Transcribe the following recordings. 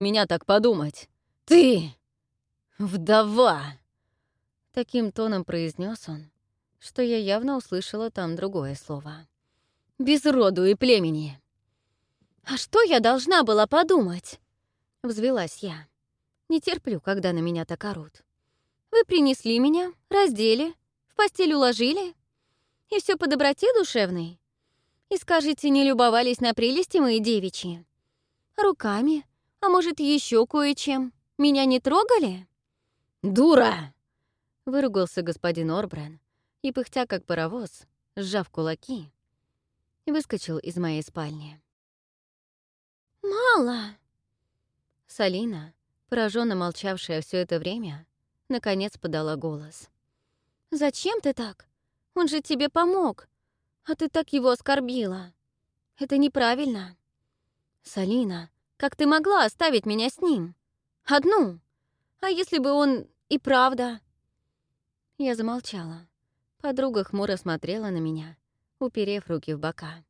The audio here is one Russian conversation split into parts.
меня так подумать? Ты вдова!» Таким тоном произнес он, что я явно услышала там другое слово. «Без роду и племени!» «А что я должна была подумать?» — взвелась я. «Не терплю, когда на меня так орут. Вы принесли меня, раздели, в постель уложили, и все по доброте душевной. И скажете, не любовались на прелести мои девичьи? Руками, а может, еще кое-чем. Меня не трогали?» «Дура!» — выругался господин Орбран и, пыхтя как паровоз, сжав кулаки, выскочил из моей спальни. «Мало!» Салина, пораженно молчавшая все это время, наконец подала голос. «Зачем ты так? Он же тебе помог, а ты так его оскорбила. Это неправильно. Салина, как ты могла оставить меня с ним? Одну? А если бы он и правда...» Я замолчала. Подруга хмуро смотрела на меня, уперев руки в бока.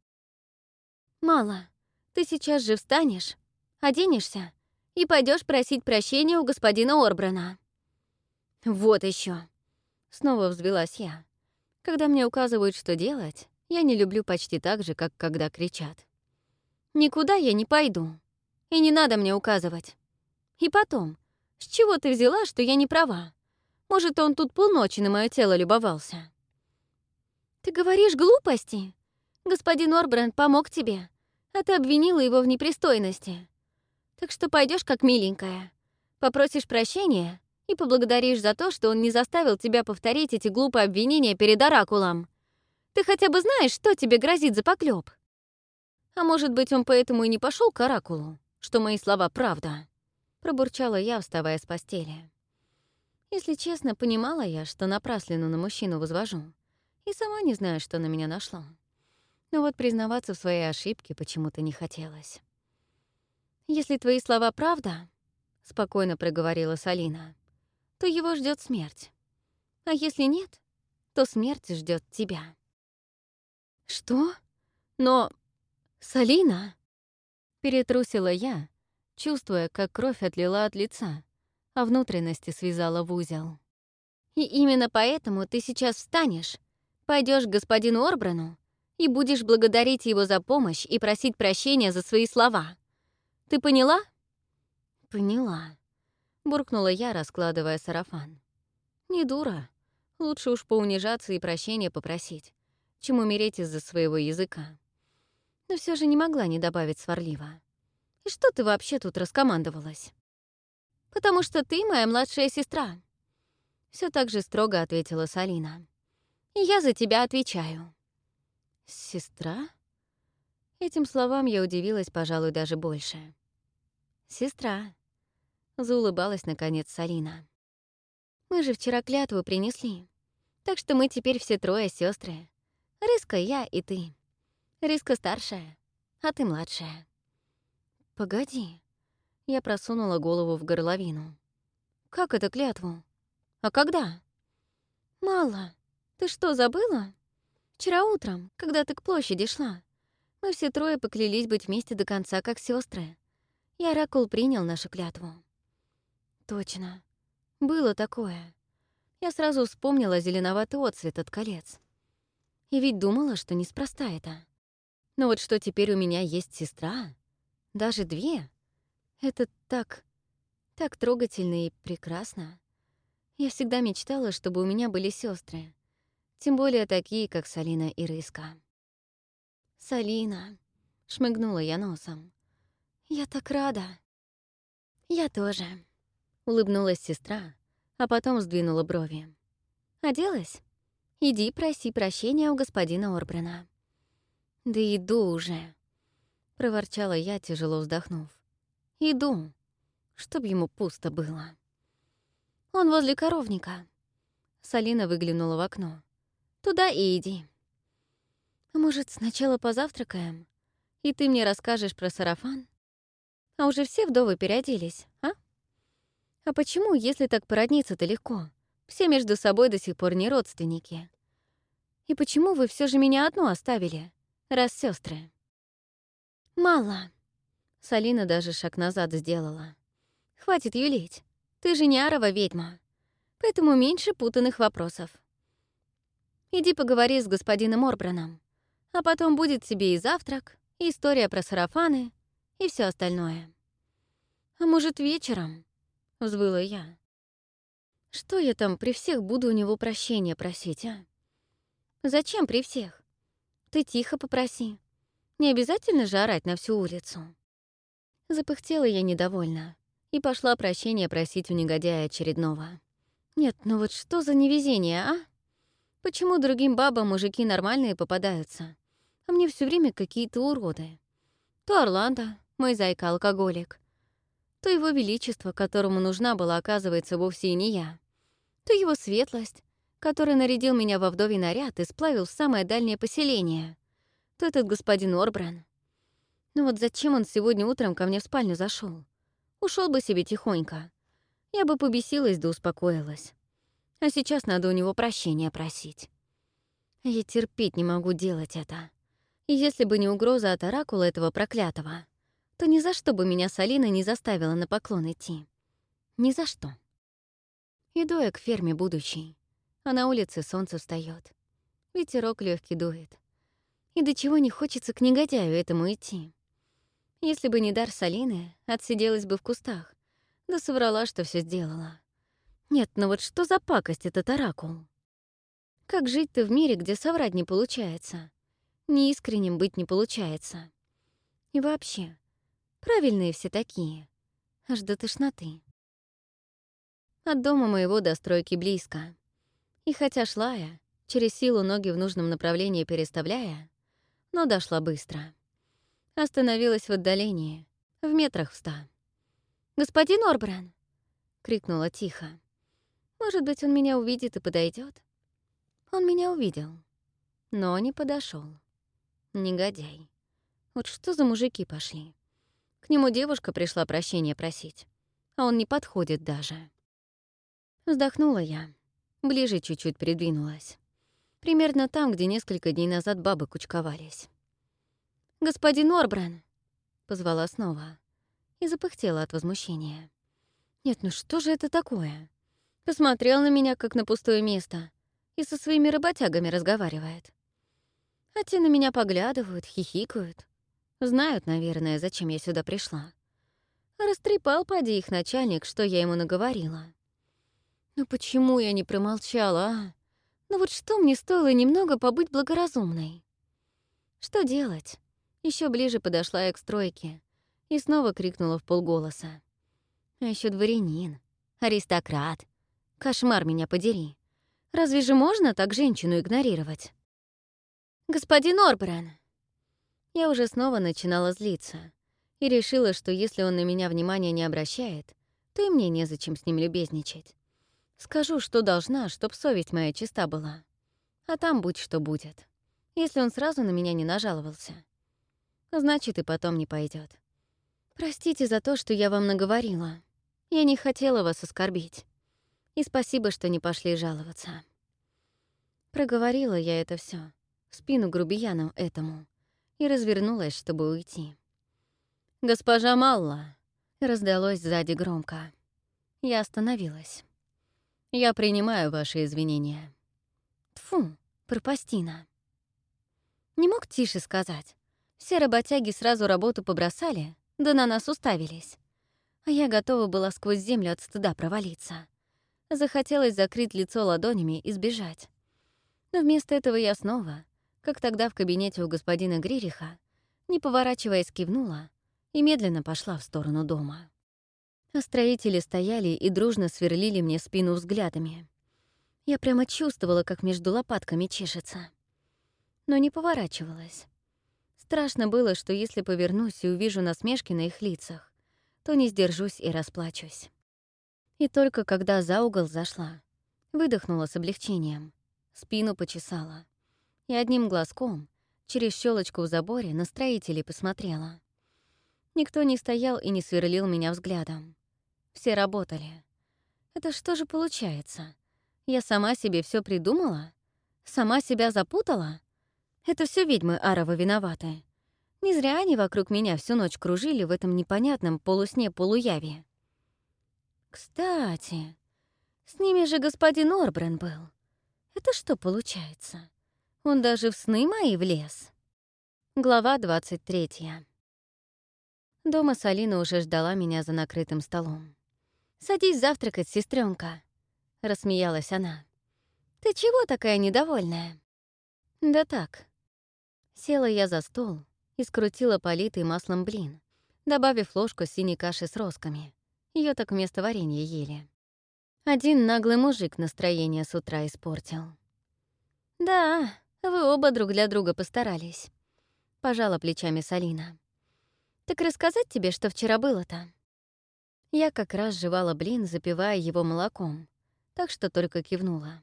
«Мало. Ты сейчас же встанешь, оденешься и пойдешь просить прощения у господина Орбрана. Вот еще. Снова взвелась я. Когда мне указывают, что делать, я не люблю почти так же, как когда кричат. Никуда я не пойду. И не надо мне указывать. И потом, с чего ты взяла, что я не права? Может, он тут полночи на мое тело любовался? Ты говоришь глупости? Господин Орбранд помог тебе, а ты обвинила его в непристойности. Так что пойдешь как миленькая, попросишь прощения и поблагодаришь за то, что он не заставил тебя повторить эти глупые обвинения перед Оракулом. Ты хотя бы знаешь, что тебе грозит за поклёб? А может быть, он поэтому и не пошел к Оракулу, что мои слова правда? Пробурчала я, вставая с постели. Если честно, понимала я, что напраслину на мужчину возвожу, и сама не знаю, что на меня нашло. Но вот признаваться в своей ошибке почему-то не хотелось. «Если твои слова правда», — спокойно проговорила Салина, то его ждет смерть. А если нет, то смерть ждет тебя. «Что? Но... Салина?» Перетрусила я, чувствуя, как кровь отлила от лица, а внутренности связала в узел. «И именно поэтому ты сейчас встанешь, пойдешь к господину Орбрану и будешь благодарить его за помощь и просить прощения за свои слова. Ты поняла?» «Поняла», — буркнула я, раскладывая сарафан. «Не дура. Лучше уж поунижаться и прощения попросить, чем умереть из-за своего языка». Но все же не могла не добавить сварливо. «И что ты вообще тут раскомандовалась?» «Потому что ты моя младшая сестра», — все так же строго ответила Салина. «И я за тебя отвечаю». «Сестра?» Этим словам я удивилась, пожалуй, даже больше. «Сестра», — заулыбалась, наконец, Салина. «Мы же вчера клятву принесли, так что мы теперь все трое сестры. Рыска, я и ты. Риска старшая, а ты младшая». «Погоди», — я просунула голову в горловину. «Как это клятву? А когда?» «Мало. Ты что, забыла?» Вчера утром, когда ты к площади шла, мы все трое поклялись быть вместе до конца, как сестры. И Оракул принял нашу клятву. Точно. Было такое. Я сразу вспомнила зеленоватый отцвет от колец. И ведь думала, что неспроста это. Но вот что теперь у меня есть сестра, даже две, это так, так трогательно и прекрасно. Я всегда мечтала, чтобы у меня были сестры. Тем более такие, как Салина и Рыска. «Салина», — шмыгнула я носом. «Я так рада». «Я тоже», — улыбнулась сестра, а потом сдвинула брови. «Оделась? Иди проси прощения у господина Орбрена». «Да иду уже», — проворчала я, тяжело вздохнув. «Иду, чтоб ему пусто было». «Он возле коровника». Салина выглянула в окно. Туда и иди. Может, сначала позавтракаем, и ты мне расскажешь про сарафан? А уже все вдовы переоделись, а? А почему, если так породниться-то легко? Все между собой до сих пор не родственники. И почему вы все же меня одну оставили, раз сестры? Мало. Салина даже шаг назад сделала. Хватит юлить. Ты же не арова ведьма. Поэтому меньше путанных вопросов. Иди поговори с господином Орбраном. А потом будет тебе и завтрак, и история про сарафаны, и все остальное. А может, вечером? Взвыла я. Что я там при всех буду у него прощения просить, а? Зачем при всех? Ты тихо попроси. Не обязательно же орать на всю улицу. Запыхтела я недовольна и пошла прощения просить у негодяя очередного. Нет, ну вот что за невезение, а? Почему другим бабам мужики нормальные попадаются, а мне все время какие-то уроды? То Орландо, мой зайка-алкоголик, то его величество, которому нужна была, оказывается, вовсе и не я, то его светлость, который нарядил меня во вдовий наряд и сплавил в самое дальнее поселение, то этот господин Орбран. Ну вот зачем он сегодня утром ко мне в спальню зашел? Ушел бы себе тихонько. Я бы побесилась да успокоилась. А сейчас надо у него прощения просить. Я терпеть не могу делать это. И если бы не угроза от оракула этого проклятого, то ни за что бы меня Салина не заставила на поклон идти. Ни за что. Иду я к ферме будущей, а на улице солнце встает, Ветерок легкий дует. И до чего не хочется к негодяю этому идти. Если бы не дар Салины, отсиделась бы в кустах, да соврала, что все сделала. Нет, ну вот что за пакость этот оракул? Как жить-то в мире, где соврать не получается? Неискренним быть не получается. И вообще, правильные все такие. Аж до тошноты. От дома моего до стройки близко. И хотя шла я, через силу ноги в нужном направлении переставляя, но дошла быстро. Остановилась в отдалении, в метрах в ста. «Господин Орбран!» — крикнула тихо. Может быть, он меня увидит и подойдет. Он меня увидел, но не подошел. Негодяй. Вот что за мужики пошли? К нему девушка пришла прощения просить, а он не подходит даже. Вздохнула я, ближе чуть-чуть придвинулась. Примерно там, где несколько дней назад бабы кучковались. «Господин Орбран!» — позвала снова и запыхтела от возмущения. «Нет, ну что же это такое? Посмотрел на меня, как на пустое место, и со своими работягами разговаривает. А те на меня поглядывают, хихикают. Знают, наверное, зачем я сюда пришла. Растрепал, поди, их начальник, что я ему наговорила. Ну почему я не промолчала, а? Ну вот что мне стоило немного побыть благоразумной? Что делать? Еще ближе подошла я к стройке и снова крикнула в полголоса. А еще дворянин, аристократ, Кошмар меня подери. Разве же можно так женщину игнорировать? «Господин Орбран!» Я уже снова начинала злиться и решила, что если он на меня внимания не обращает, то и мне незачем с ним любезничать. Скажу, что должна, чтоб совесть моя чиста была. А там будь что будет. Если он сразу на меня не нажаловался. Значит, и потом не пойдет. Простите за то, что я вам наговорила. Я не хотела вас оскорбить. И спасибо, что не пошли жаловаться. Проговорила я это все в спину грубияну этому и развернулась, чтобы уйти. «Госпожа Малла!» — раздалось сзади громко. Я остановилась. «Я принимаю ваши извинения». Тфу, пропастина. Не мог тише сказать. Все работяги сразу работу побросали, да на нас уставились. А я готова была сквозь землю от стыда провалиться. Захотелось закрыть лицо ладонями и сбежать. Но вместо этого я снова, как тогда в кабинете у господина Гририха, не поворачиваясь, кивнула и медленно пошла в сторону дома. А строители стояли и дружно сверлили мне спину взглядами. Я прямо чувствовала, как между лопатками чешется. Но не поворачивалась. Страшно было, что если повернусь и увижу насмешки на их лицах, то не сдержусь и расплачусь. И только когда за угол зашла, выдохнула с облегчением, спину почесала и одним глазком через щелочку в заборе на строителей посмотрела. Никто не стоял и не сверлил меня взглядом. Все работали. Это что же получается? Я сама себе все придумала? Сама себя запутала? Это все ведьмы Арова виноваты. Не зря они вокруг меня всю ночь кружили в этом непонятном полусне-полуяве. Кстати, с ними же господин Орбрен был. Это что получается? Он даже в сны мои влез. Глава 23. Дома Салина уже ждала меня за накрытым столом. «Садись завтракать, сестренка, рассмеялась она. «Ты чего такая недовольная?» «Да так». Села я за стол и скрутила политый маслом блин, добавив ложку синей каши с росками. Ее так вместо варенья ели. Один наглый мужик настроение с утра испортил. «Да, вы оба друг для друга постарались», — пожала плечами Салина. «Так рассказать тебе, что вчера было-то?» Я как раз жевала блин, запивая его молоком, так что только кивнула.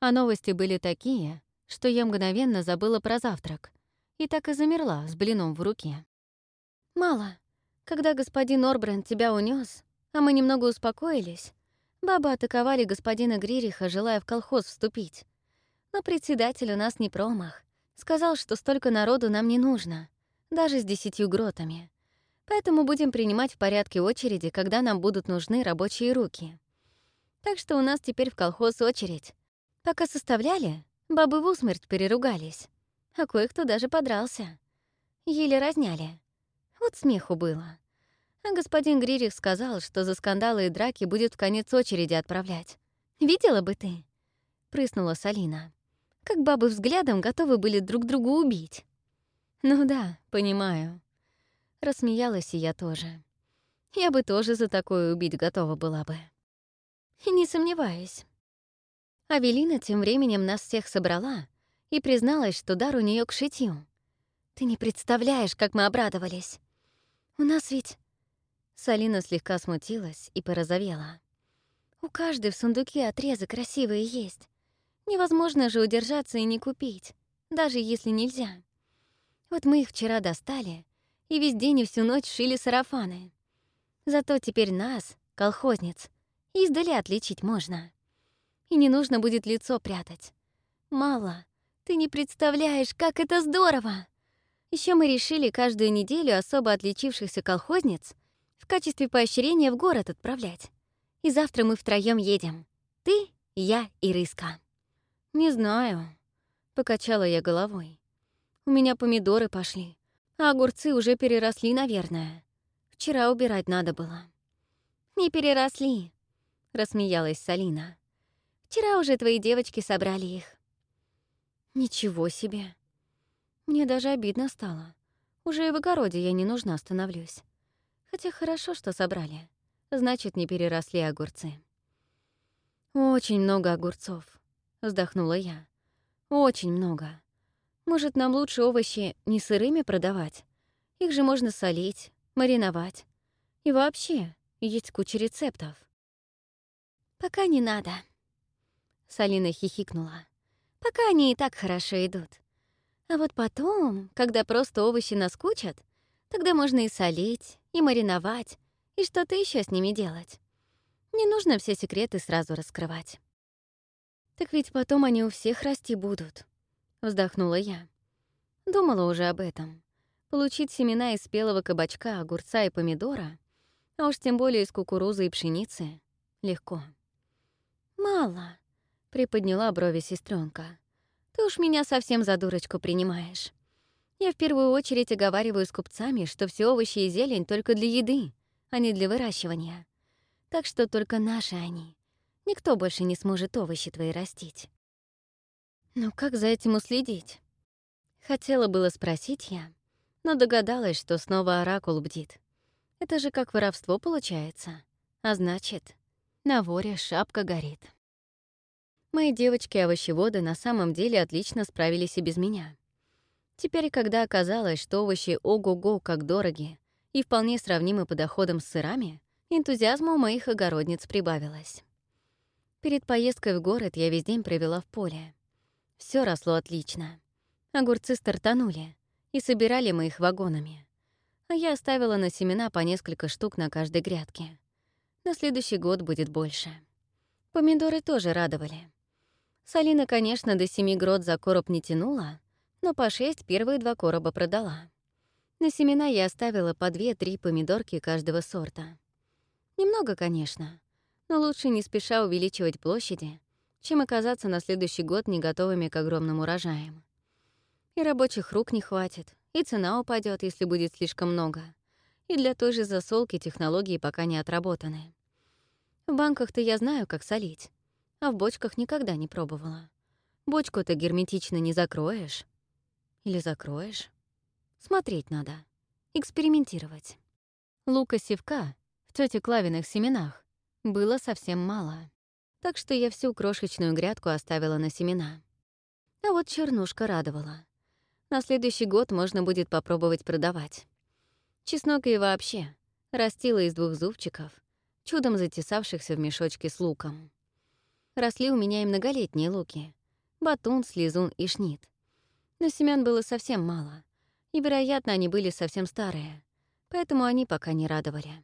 А новости были такие, что я мгновенно забыла про завтрак и так и замерла с блином в руке. «Мало. Когда господин Орбрен тебя унес, а мы немного успокоились, бабы атаковали господина Гририха, желая в колхоз вступить. Но председатель у нас не промах. Сказал, что столько народу нам не нужно, даже с десятью гротами. Поэтому будем принимать в порядке очереди, когда нам будут нужны рабочие руки. Так что у нас теперь в колхоз очередь. Пока составляли, бабы в усмерть переругались. А кое-кто даже подрался. Еле разняли. Вот смеху было. А господин Гририх сказал, что за скандалы и драки будет в конец очереди отправлять. «Видела бы ты?» — прыснула Салина как бабы взглядом готовы были друг друга убить. «Ну да, понимаю». Рассмеялась и я тоже. Я бы тоже за такое убить готова была бы. И не сомневаюсь. Авелина тем временем нас всех собрала и призналась, что дар у нее к шитью. Ты не представляешь, как мы обрадовались. У нас ведь... Салина слегка смутилась и порозовела. У каждой в сундуке отрезы красивые есть. Невозможно же удержаться и не купить, даже если нельзя. Вот мы их вчера достали, и весь день и всю ночь шили сарафаны. Зато теперь нас, колхозниц, издали отличить можно. И не нужно будет лицо прятать. Мало, ты не представляешь, как это здорово! Еще мы решили каждую неделю особо отличившихся колхозниц в качестве поощрения в город отправлять. И завтра мы втроем едем. Ты, я и Рыска. «Не знаю», — покачала я головой. «У меня помидоры пошли, а огурцы уже переросли, наверное. Вчера убирать надо было». «Не переросли», — рассмеялась Салина. «Вчера уже твои девочки собрали их». «Ничего себе!» Мне даже обидно стало. Уже и в огороде я не нужна становлюсь. Хотя хорошо, что собрали. Значит, не переросли огурцы. Очень много огурцов вздохнула я. Очень много. Может, нам лучше овощи не сырыми продавать? Их же можно солить, мариновать. И вообще, есть куча рецептов. Пока не надо. Салина хихикнула. Пока они и так хорошо идут. А вот потом, когда просто овощи наскучат, тогда можно и солить, и мариновать, и что-то еще с ними делать. Не нужно все секреты сразу раскрывать. «Так ведь потом они у всех расти будут», — вздохнула я. Думала уже об этом. Получить семена из спелого кабачка, огурца и помидора, а уж тем более из кукурузы и пшеницы, легко. «Мало», — приподняла брови сестренка. «Ты уж меня совсем за дурочку принимаешь. Я в первую очередь оговариваю с купцами, что все овощи и зелень только для еды, а не для выращивания. Так что только наши они. Никто больше не сможет овощи твои растить. Но как за этим уследить? Хотела было спросить я, но догадалась, что снова оракул бдит. Это же как воровство получается. А значит, на воре шапка горит. Мои девочки-овощеводы на самом деле отлично справились и без меня. Теперь, когда оказалось, что овощи ого-го как дороги и вполне сравнимы по доходам с сырами, энтузиазма у моих огородниц прибавилось. Перед поездкой в город я весь день провела в поле. Все росло отлично. Огурцы стартанули, и собирали мы их вагонами. А я оставила на семена по несколько штук на каждой грядке. На следующий год будет больше. Помидоры тоже радовали. Салина, конечно, до семи грот за короб не тянула, но по шесть первые два короба продала. На семена я оставила по две-три помидорки каждого сорта. Немного, конечно, Но лучше не спеша увеличивать площади, чем оказаться на следующий год не готовыми к огромным урожаям. И рабочих рук не хватит, и цена упадет, если будет слишком много. И для той же засолки технологии пока не отработаны. В банках-то я знаю, как солить, а в бочках никогда не пробовала. Бочку-то герметично не закроешь. Или закроешь? Смотреть надо. Экспериментировать. Лука-севка в тёте Клавиных семенах было совсем мало так что я всю крошечную грядку оставила на семена. А вот чернушка радовала. На следующий год можно будет попробовать продавать. Чеснок и вообще растила из двух зубчиков, чудом затесавшихся в мешочке с луком. Росли у меня и многолетние луки — батун, слезун и шнит. Но семян было совсем мало, и, вероятно, они были совсем старые, поэтому они пока не радовали.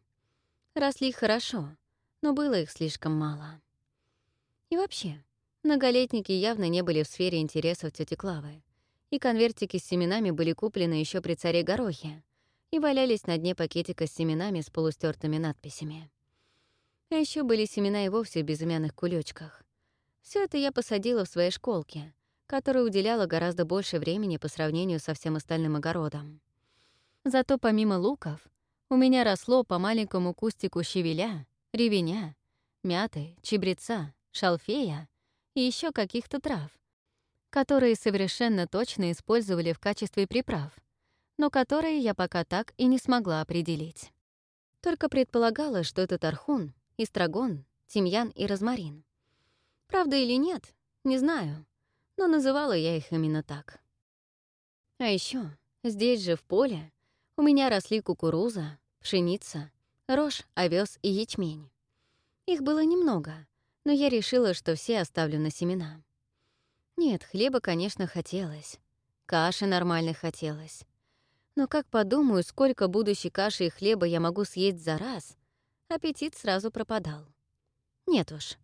Росли хорошо, но было их слишком мало. И вообще, многолетники явно не были в сфере интересов тети Клавы, и конвертики с семенами были куплены еще при царе Горохе и валялись на дне пакетика с семенами с полустертыми надписями. А еще были семена и вовсе в безымянных кулечках. Все это я посадила в своей школке, которая уделяла гораздо больше времени по сравнению со всем остальным огородом. Зато помимо луков у меня росло по маленькому кустику щавеля, ревеня, мяты, чебреца, шалфея и еще каких-то трав, которые совершенно точно использовали в качестве приправ, но которые я пока так и не смогла определить. Только предполагала, что это тархун, эстрагон, тимьян и розмарин. Правда или нет, не знаю, но называла я их именно так. А еще здесь же, в поле, у меня росли кукуруза, пшеница, рожь, овес и ячмень. Их было немного, но я решила, что все оставлю на семена. Нет, хлеба, конечно, хотелось. Каши нормально хотелось. Но как подумаю, сколько будущей каши и хлеба я могу съесть за раз, аппетит сразу пропадал. Нет уж,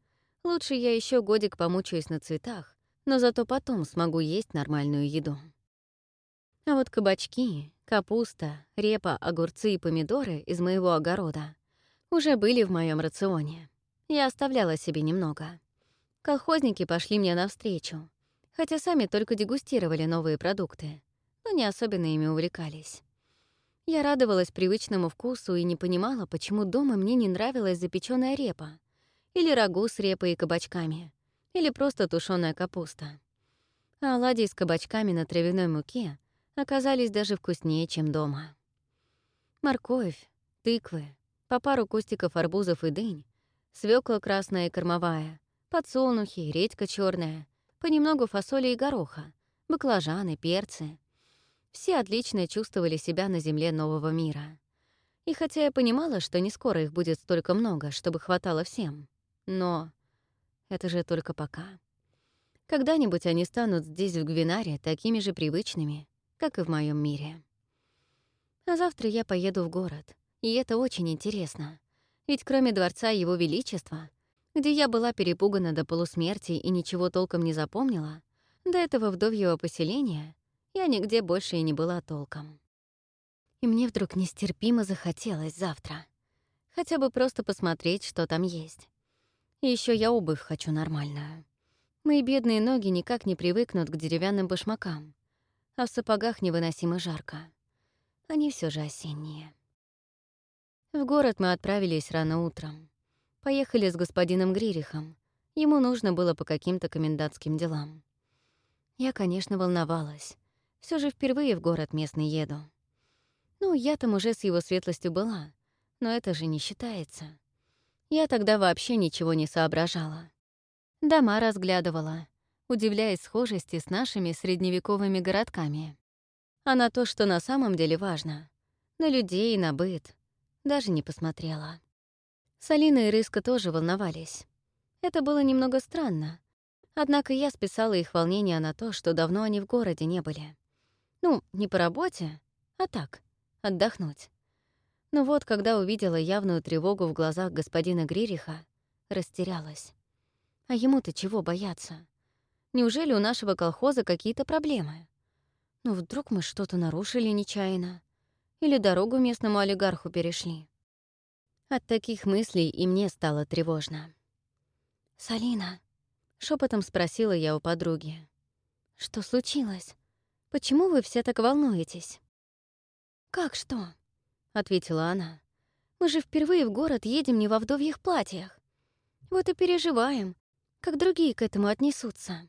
лучше я еще годик помучаюсь на цветах, но зато потом смогу есть нормальную еду. А вот кабачки, капуста, репа, огурцы и помидоры из моего огорода уже были в моем рационе. Я оставляла себе немного. Колхозники пошли мне навстречу, хотя сами только дегустировали новые продукты, но не особенно ими увлекались. Я радовалась привычному вкусу и не понимала, почему дома мне не нравилась запеченная репа, или рагу с репой и кабачками, или просто тушеная капуста. А оладьи с кабачками на травяной муке оказались даже вкуснее, чем дома. Морковь, тыквы, по пару кустиков арбузов и дынь свекла красная и кормовая, подсолнухи, редька черная, понемногу фасоли и гороха, баклажаны, перцы. Все отлично чувствовали себя на земле нового мира. И хотя я понимала, что не скоро их будет столько много, чтобы хватало всем, но это же только пока. Когда-нибудь они станут здесь, в Гвинаре, такими же привычными, как и в моем мире. А завтра я поеду в город, и это очень интересно. Ведь кроме дворца Его Величества, где я была перепугана до полусмерти и ничего толком не запомнила, до этого вдовьего поселения я нигде больше и не была толком. И мне вдруг нестерпимо захотелось завтра. Хотя бы просто посмотреть, что там есть. И еще я обувь хочу нормальную. Мои бедные ноги никак не привыкнут к деревянным башмакам, а в сапогах невыносимо жарко. Они все же осенние. В город мы отправились рано утром. Поехали с господином Гририхом. Ему нужно было по каким-то комендантским делам. Я, конечно, волновалась. Все же впервые в город местный еду. Ну, я там уже с его светлостью была, но это же не считается. Я тогда вообще ничего не соображала. Дома разглядывала, удивляясь схожести с нашими средневековыми городками. А на то, что на самом деле важно — на людей и на быт, даже не посмотрела. Салина и Рыска тоже волновались. Это было немного странно. Однако я списала их волнение на то, что давно они в городе не были. Ну, не по работе, а так, отдохнуть. Но вот, когда увидела явную тревогу в глазах господина Гририха, растерялась. А ему-то чего бояться? Неужели у нашего колхоза какие-то проблемы? Ну, вдруг мы что-то нарушили нечаянно? Или дорогу местному олигарху перешли. От таких мыслей и мне стало тревожно. «Салина», — шепотом спросила я у подруги, — «что случилось? Почему вы все так волнуетесь?» «Как что?» — ответила она. «Мы же впервые в город едем не во вдовьих платьях. Вот и переживаем, как другие к этому отнесутся».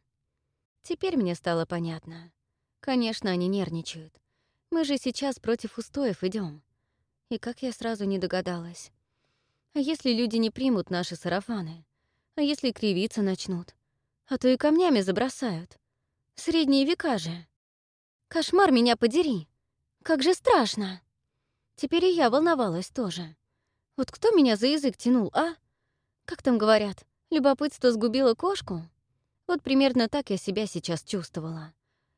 Теперь мне стало понятно. Конечно, они нервничают. Мы же сейчас против устоев идем. И как я сразу не догадалась. А если люди не примут наши сарафаны? А если кривиться начнут? А то и камнями забросают. Средние века же. Кошмар меня подери. Как же страшно. Теперь и я волновалась тоже. Вот кто меня за язык тянул, а? Как там говорят, любопытство сгубило кошку? Вот примерно так я себя сейчас чувствовала.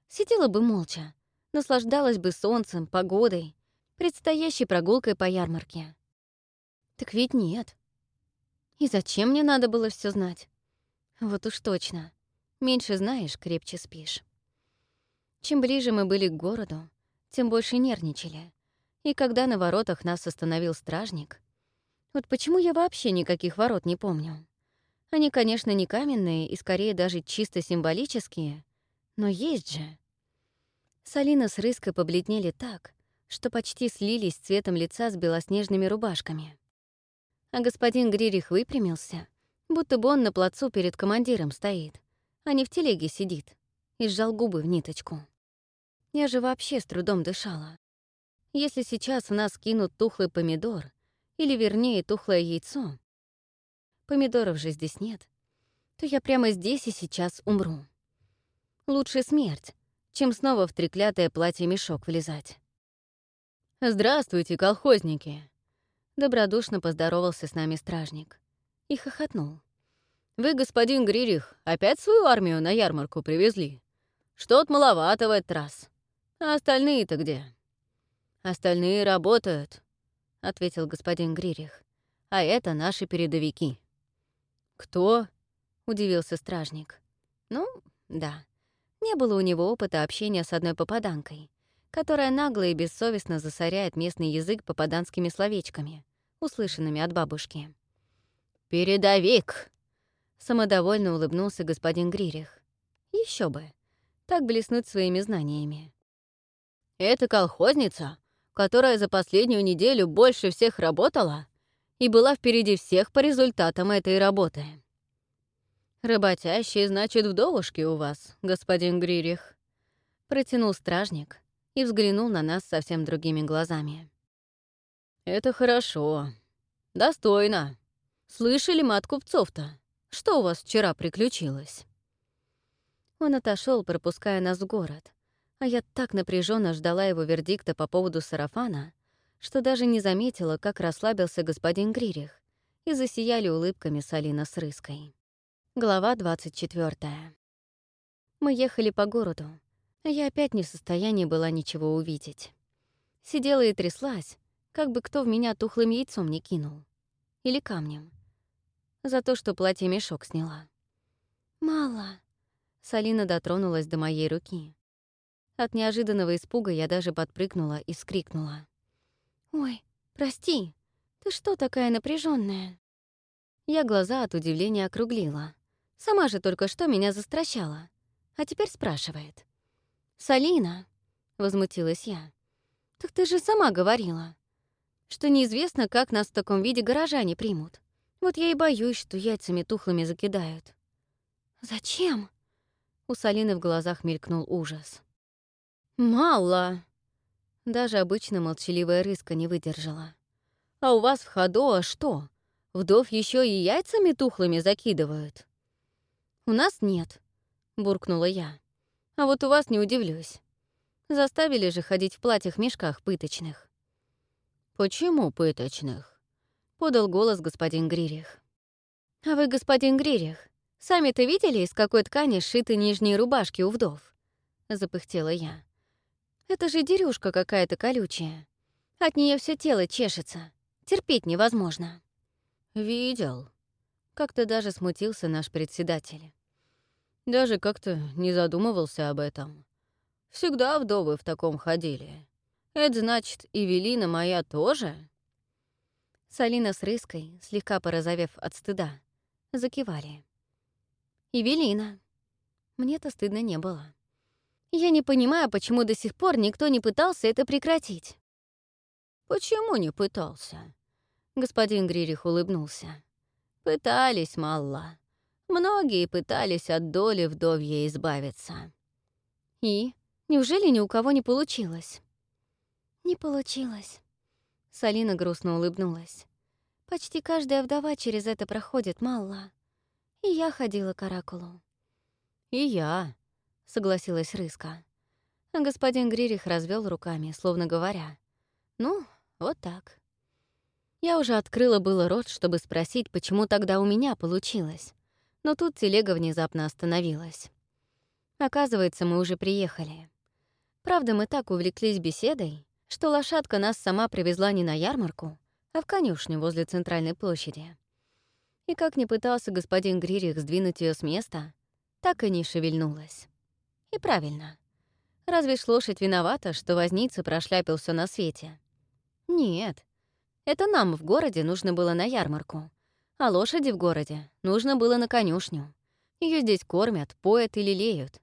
Сидела бы молча, наслаждалась бы солнцем, погодой, предстоящей прогулкой по ярмарке. Так ведь нет. И зачем мне надо было все знать? Вот уж точно. Меньше знаешь, крепче спишь. Чем ближе мы были к городу, тем больше нервничали. И когда на воротах нас остановил стражник... Вот почему я вообще никаких ворот не помню? Они, конечно, не каменные и скорее даже чисто символические, но есть же. Салина с Рыской побледнели так, что почти слились цветом лица с белоснежными рубашками. А господин Гририх выпрямился, будто бы он на плацу перед командиром стоит, а не в телеге сидит, и сжал губы в ниточку. Я же вообще с трудом дышала. Если сейчас в нас кинут тухлый помидор, или вернее тухлое яйцо, помидоров же здесь нет, то я прямо здесь и сейчас умру. Лучше смерть, чем снова в треклятое платье-мешок влезать. «Здравствуйте, колхозники!» Добродушно поздоровался с нами стражник и хохотнул. «Вы, господин Гририх, опять свою армию на ярмарку привезли? Что-то маловато в этот раз. А остальные-то где?» «Остальные работают», — ответил господин Гририх. «А это наши передовики». «Кто?» — удивился стражник. «Ну, да. Не было у него опыта общения с одной попаданкой, которая нагло и бессовестно засоряет местный язык попаданскими словечками, услышанными от бабушки». «Передовик!» — самодовольно улыбнулся господин Гририх. Еще бы. Так блеснуть своими знаниями. «Это колхозница, которая за последнюю неделю больше всех работала?» и была впереди всех по результатам этой работы. «Работящие, значит, вдовушки у вас, господин Гририх», — протянул стражник и взглянул на нас совсем другими глазами. «Это хорошо. Достойно. Слышали, мат купцов-то? Что у вас вчера приключилось?» Он отошел, пропуская нас в город, а я так напряженно ждала его вердикта по поводу сарафана, что даже не заметила, как расслабился господин Гририх, и засияли улыбками Салина с Рыской. Глава 24. Мы ехали по городу, я опять не в состоянии была ничего увидеть. Сидела и тряслась, как бы кто в меня тухлым яйцом не кинул. Или камнем. За то, что платье-мешок сняла. «Мало», — Салина дотронулась до моей руки. От неожиданного испуга я даже подпрыгнула и вскрикнула. «Ой, прости, ты что такая напряженная? Я глаза от удивления округлила. Сама же только что меня застращала. А теперь спрашивает. «Салина», — возмутилась я, — «так ты же сама говорила, что неизвестно, как нас в таком виде горожане примут. Вот я и боюсь, что яйцами тухлыми закидают». «Зачем?» У Салины в глазах мелькнул ужас. «Мало!» Даже обычно молчаливая рыска не выдержала. «А у вас в ходу а что? Вдов еще и яйцами тухлыми закидывают?» «У нас нет», — буркнула я. «А вот у вас не удивлюсь. Заставили же ходить в платьях-мешках пыточных». «Почему пыточных?» — подал голос господин Гририх. «А вы, господин Гририх, сами-то видели, из какой ткани сшиты нижние рубашки у вдов?» — запыхтела я. Это же дерюшка какая-то колючая. От нее все тело чешется. Терпеть невозможно. Видел. Как-то даже смутился наш председатель. Даже как-то не задумывался об этом. Всегда вдовы в таком ходили. Это значит, и Велина моя тоже? Салина с Рыской, слегка порозовев от стыда, закивали. Эвелина. Мне-то стыдно не было. Я не понимаю, почему до сих пор никто не пытался это прекратить. «Почему не пытался?» Господин Гририх улыбнулся. «Пытались, Малла. Многие пытались от доли вдовья избавиться». «И? Неужели ни у кого не получилось?» «Не получилось». Салина грустно улыбнулась. «Почти каждая вдова через это проходит, Малла. И я ходила к Оракулу». «И я», — согласилась Рыска. А господин Гририх развел руками, словно говоря. «Ну, вот так». Я уже открыла было рот, чтобы спросить, почему тогда у меня получилось. Но тут телега внезапно остановилась. Оказывается, мы уже приехали. Правда, мы так увлеклись беседой, что лошадка нас сама привезла не на ярмарку, а в конюшню возле центральной площади. И как ни пытался господин Гририх сдвинуть ее с места, так и не шевельнулась. И правильно. Разве ж лошадь виновата, что возница прошляпил все на свете? Нет, это нам в городе нужно было на ярмарку, а лошади в городе нужно было на конюшню. Ее здесь кормят, поят и лелеют.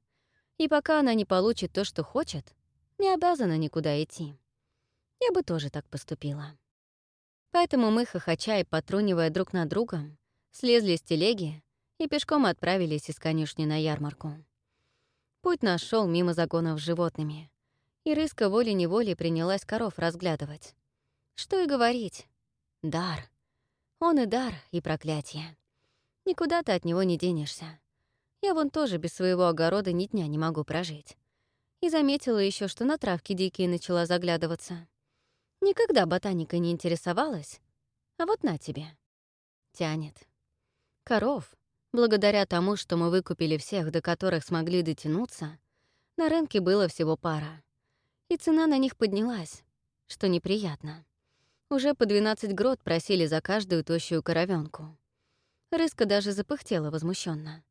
И пока она не получит то, что хочет, не обязана никуда идти. Я бы тоже так поступила. Поэтому мы, хохоча и потрунивая друг над другом, слезли с телеги и пешком отправились из конюшни на ярмарку. Путь наш шел мимо загонов с животными, и рыска волей-неволей принялась коров разглядывать. Что и говорить. Дар. Он и дар, и проклятие. Никуда ты от него не денешься. Я вон тоже без своего огорода ни дня не могу прожить. И заметила еще, что на травке дикие начала заглядываться. Никогда ботаника не интересовалась, а вот на тебе. Тянет. Коров, благодаря тому, что мы выкупили всех, до которых смогли дотянуться, на рынке было всего пара. И цена на них поднялась, что неприятно. Уже по 12 грот просили за каждую тощую коровенку. Рыска даже запыхтела возмущенно,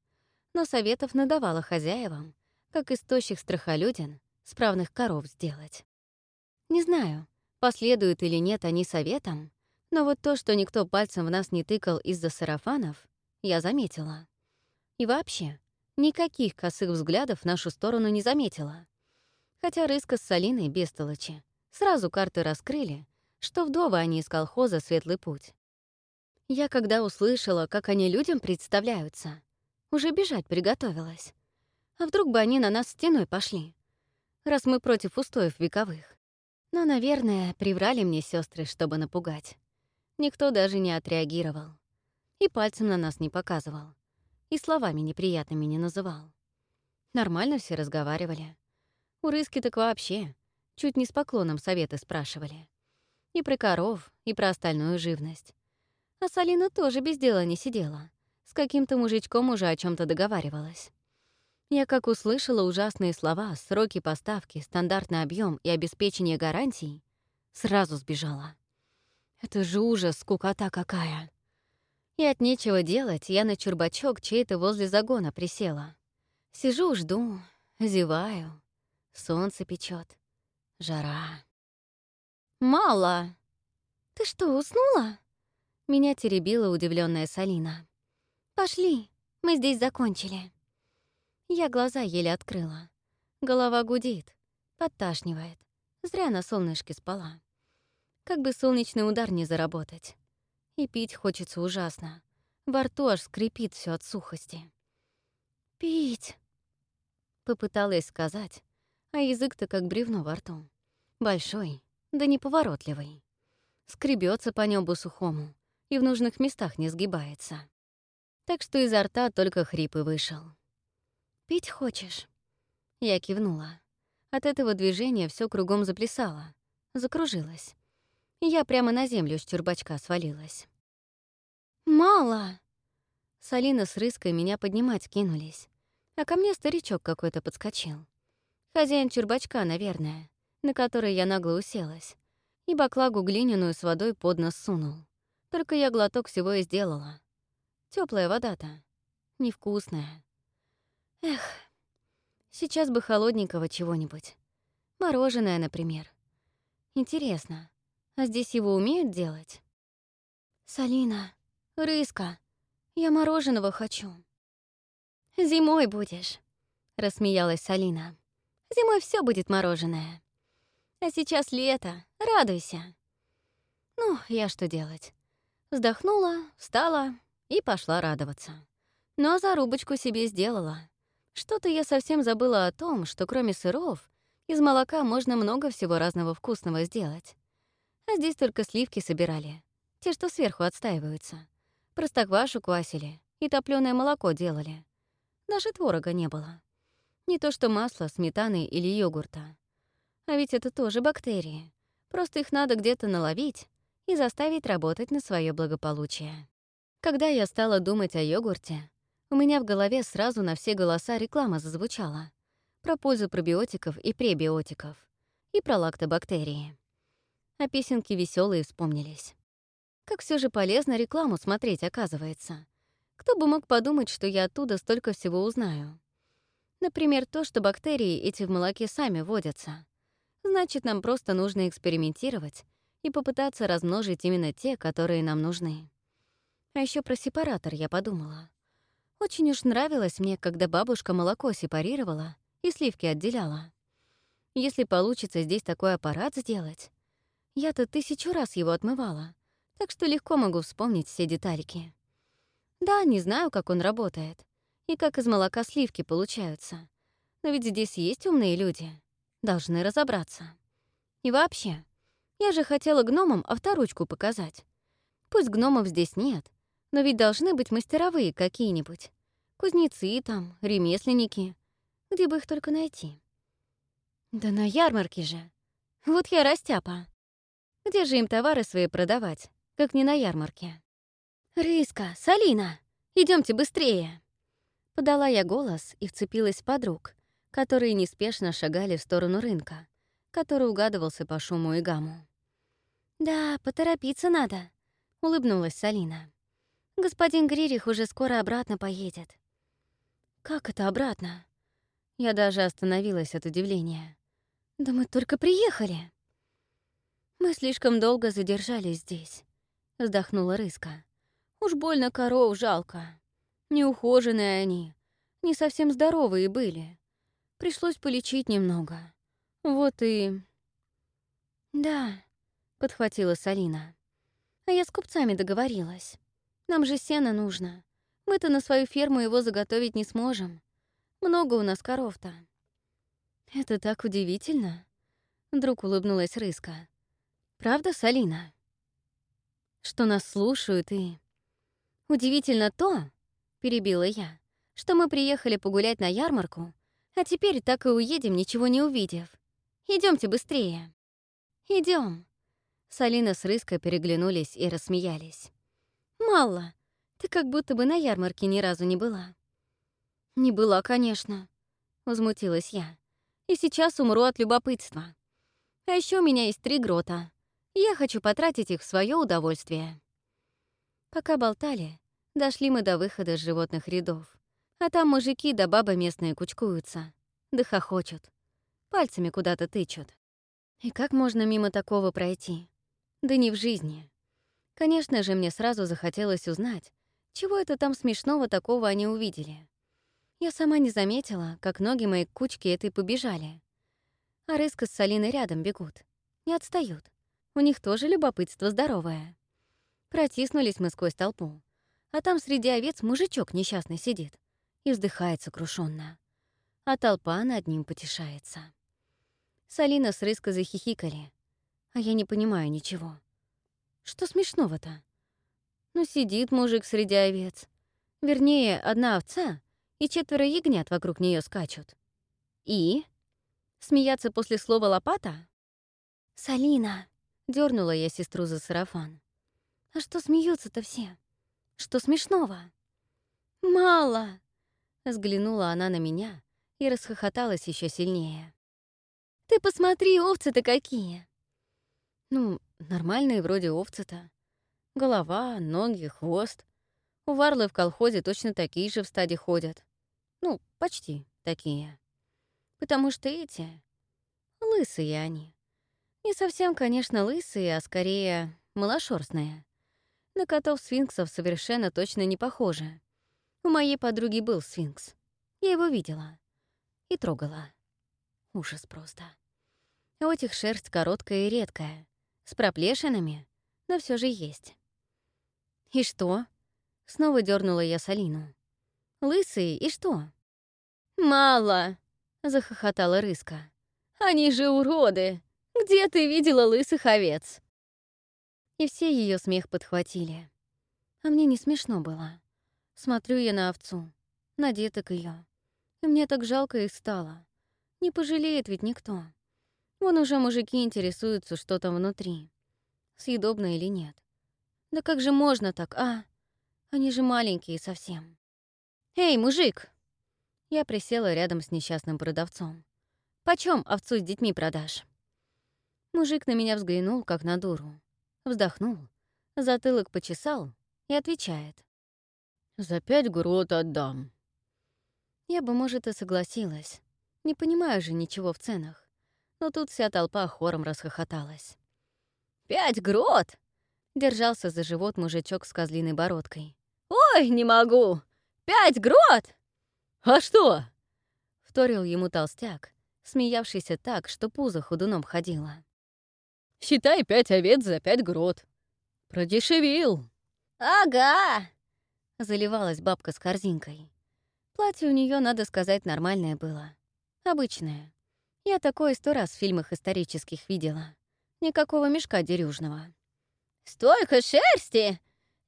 но советов надавала хозяевам, как из тощих страхолюдин справных коров сделать. Не знаю, последуют или нет они советам, но вот то, что никто пальцем в нас не тыкал из-за сарафанов, я заметила. И вообще, никаких косых взглядов в нашу сторону не заметила. Хотя Рыска с Салиной, бестолочи, сразу карты раскрыли что вдовы они из колхоза «Светлый путь». Я когда услышала, как они людям представляются, уже бежать приготовилась. А вдруг бы они на нас стеной пошли, раз мы против устоев вековых. Но, наверное, приврали мне сестры, чтобы напугать. Никто даже не отреагировал. И пальцем на нас не показывал. И словами неприятными не называл. Нормально все разговаривали. У Рыски так вообще. Чуть не с поклоном советы спрашивали. И про коров, и про остальную живность. А Салина тоже без дела не сидела. С каким-то мужичком уже о чем то договаривалась. Я как услышала ужасные слова, сроки поставки, стандартный объем и обеспечение гарантий, сразу сбежала. Это же ужас, скукота какая. И от нечего делать я на чурбачок чей-то возле загона присела. Сижу, жду, зеваю. Солнце печет, Жара. «Мало!» «Ты что, уснула?» Меня теребила удивленная Салина. «Пошли, мы здесь закончили». Я глаза еле открыла. Голова гудит, подташнивает. Зря на солнышке спала. Как бы солнечный удар не заработать. И пить хочется ужасно. Во рту аж скрипит все от сухости. «Пить!» Попыталась сказать, а язык-то как бревно во рту. Большой, да неповоротливый. Скребется по небу сухому и в нужных местах не сгибается. Так что изо рта только хрип и вышел. «Пить хочешь?» Я кивнула. От этого движения все кругом заплясало, закружилось. Я прямо на землю с чурбачка свалилась. «Мало!» Салина с Рыской меня поднимать кинулись, а ко мне старичок какой-то подскочил. Хозяин чурбачка, наверное на которой я нагло уселась, и баклагу глиняную с водой под нос сунул. Только я глоток всего и сделала. Теплая вода-то. Невкусная. Эх, сейчас бы холодненького чего-нибудь. Мороженое, например. Интересно, а здесь его умеют делать? Салина, Рыска, я мороженого хочу. «Зимой будешь», — рассмеялась Алина. «Зимой все будет мороженое. А сейчас лето, радуйся». Ну, я что делать? Вздохнула, встала и пошла радоваться. Но зарубочку себе сделала. Что-то я совсем забыла о том, что кроме сыров, из молока можно много всего разного вкусного сделать. А здесь только сливки собирали, те, что сверху отстаиваются. Простоквашу квасили и топленое молоко делали. Даже творога не было. Не то что масло, сметаны или йогурта. А ведь это тоже бактерии. Просто их надо где-то наловить и заставить работать на свое благополучие. Когда я стала думать о йогурте, у меня в голове сразу на все голоса реклама зазвучала про пользу пробиотиков и пребиотиков и про лактобактерии. А песенки веселые вспомнились. Как все же полезно рекламу смотреть, оказывается. Кто бы мог подумать, что я оттуда столько всего узнаю. Например, то, что бактерии эти в молоке сами водятся. Значит, нам просто нужно экспериментировать и попытаться размножить именно те, которые нам нужны. А еще про сепаратор я подумала. Очень уж нравилось мне, когда бабушка молоко сепарировала и сливки отделяла. Если получится здесь такой аппарат сделать, я-то тысячу раз его отмывала, так что легко могу вспомнить все детальки. Да, не знаю, как он работает и как из молока сливки получаются. Но ведь здесь есть умные люди. Должны разобраться. И вообще, я же хотела гномам авторучку показать. Пусть гномов здесь нет, но ведь должны быть мастеровые какие-нибудь. Кузнецы там, ремесленники. Где бы их только найти? Да на ярмарке же. Вот я растяпа. Где же им товары свои продавать, как не на ярмарке? «Рыска, Салина, идемте быстрее!» Подала я голос и вцепилась в подруг, которые неспешно шагали в сторону рынка, который угадывался по шуму и гамму. «Да, поторопиться надо», — улыбнулась Салина. «Господин Гририх уже скоро обратно поедет». «Как это обратно?» Я даже остановилась от удивления. «Да мы только приехали». «Мы слишком долго задержались здесь», — вздохнула Рыска. Уж больно коров жалко. Неухоженные они, не совсем здоровые были. Пришлось полечить немного. Вот и... «Да», — подхватила Салина. «А я с купцами договорилась. Нам же сено нужно. Мы-то на свою ферму его заготовить не сможем. Много у нас коров-то». «Это так удивительно», — вдруг улыбнулась Рыска. «Правда, Салина?» «Что нас слушают и...» «Удивительно то, — перебила я, — что мы приехали погулять на ярмарку, а теперь так и уедем, ничего не увидев. Идемте быстрее». Идем. Салина с Рыской переглянулись и рассмеялись. «Мало, ты как будто бы на ярмарке ни разу не была». «Не была, конечно», — возмутилась я. «И сейчас умру от любопытства. А еще у меня есть три грота. Я хочу потратить их в свое удовольствие». Пока болтали, дошли мы до выхода с животных рядов. А там мужики да бабы местные кучкуются, да хохочут. Пальцами куда-то тычут. И как можно мимо такого пройти? Да не в жизни. Конечно же, мне сразу захотелось узнать, чего это там смешного такого они увидели. Я сама не заметила, как ноги моей к кучке этой побежали. А Рыска с Салиной рядом бегут. Не отстают. У них тоже любопытство здоровое. Протиснулись мы сквозь толпу. А там среди овец мужичок несчастный сидит и вздыхает сокрушенно. А толпа над ним потешается. Салина с Рыской захихикали, а я не понимаю ничего. Что смешного-то? Ну, сидит мужик среди овец. Вернее, одна овца и четверо ягнят вокруг нее скачут. И? Смеяться после слова «лопата»? «Салина!» — дернула я сестру за сарафан. А что смеются-то все? Что смешного? Мало! Взглянула она на меня и расхохоталась еще сильнее. Ты посмотри, овцы-то какие! Ну, нормальные вроде овцы-то. Голова, ноги, хвост. У Варлы в колхозе точно такие же в стаде ходят. Ну, почти такие. Потому что эти... Лысые они. Не совсем, конечно, лысые, а скорее малошерстные. На котов-сфинксов совершенно точно не похоже. У моей подруги был сфинкс. Я его видела и трогала. Ужас просто. У этих шерсть короткая и редкая, с проплешинами, но все же есть. «И что?» — снова дернула я Салину. «Лысые, и что?» «Мало!» — захохотала Рыска. «Они же уроды! Где ты видела лысых овец?» И все ее смех подхватили. А мне не смешно было. Смотрю я на овцу, на деток ее, и мне так жалко их стало. Не пожалеет ведь никто. Вон уже мужики интересуются, что там внутри. Съедобно или нет. Да как же можно так, а? Они же маленькие совсем. «Эй, мужик!» Я присела рядом с несчастным продавцом. «Почем овцу с детьми продашь?» Мужик на меня взглянул, как на дуру. Вздохнул, затылок почесал и отвечает. «За пять грот отдам». Я бы, может, и согласилась. Не понимаю же ничего в ценах. Но тут вся толпа хором расхохоталась. «Пять грот!» — держался за живот мужичок с козлиной бородкой. «Ой, не могу! Пять грот!» «А что?» — вторил ему толстяк, смеявшийся так, что пузо худуном ходило. «Считай пять овец за пять грот. Продешевил!» «Ага!» — заливалась бабка с корзинкой. Платье у нее, надо сказать, нормальное было. Обычное. Я такое сто раз в фильмах исторических видела. Никакого мешка дерюжного. «Столько шерсти!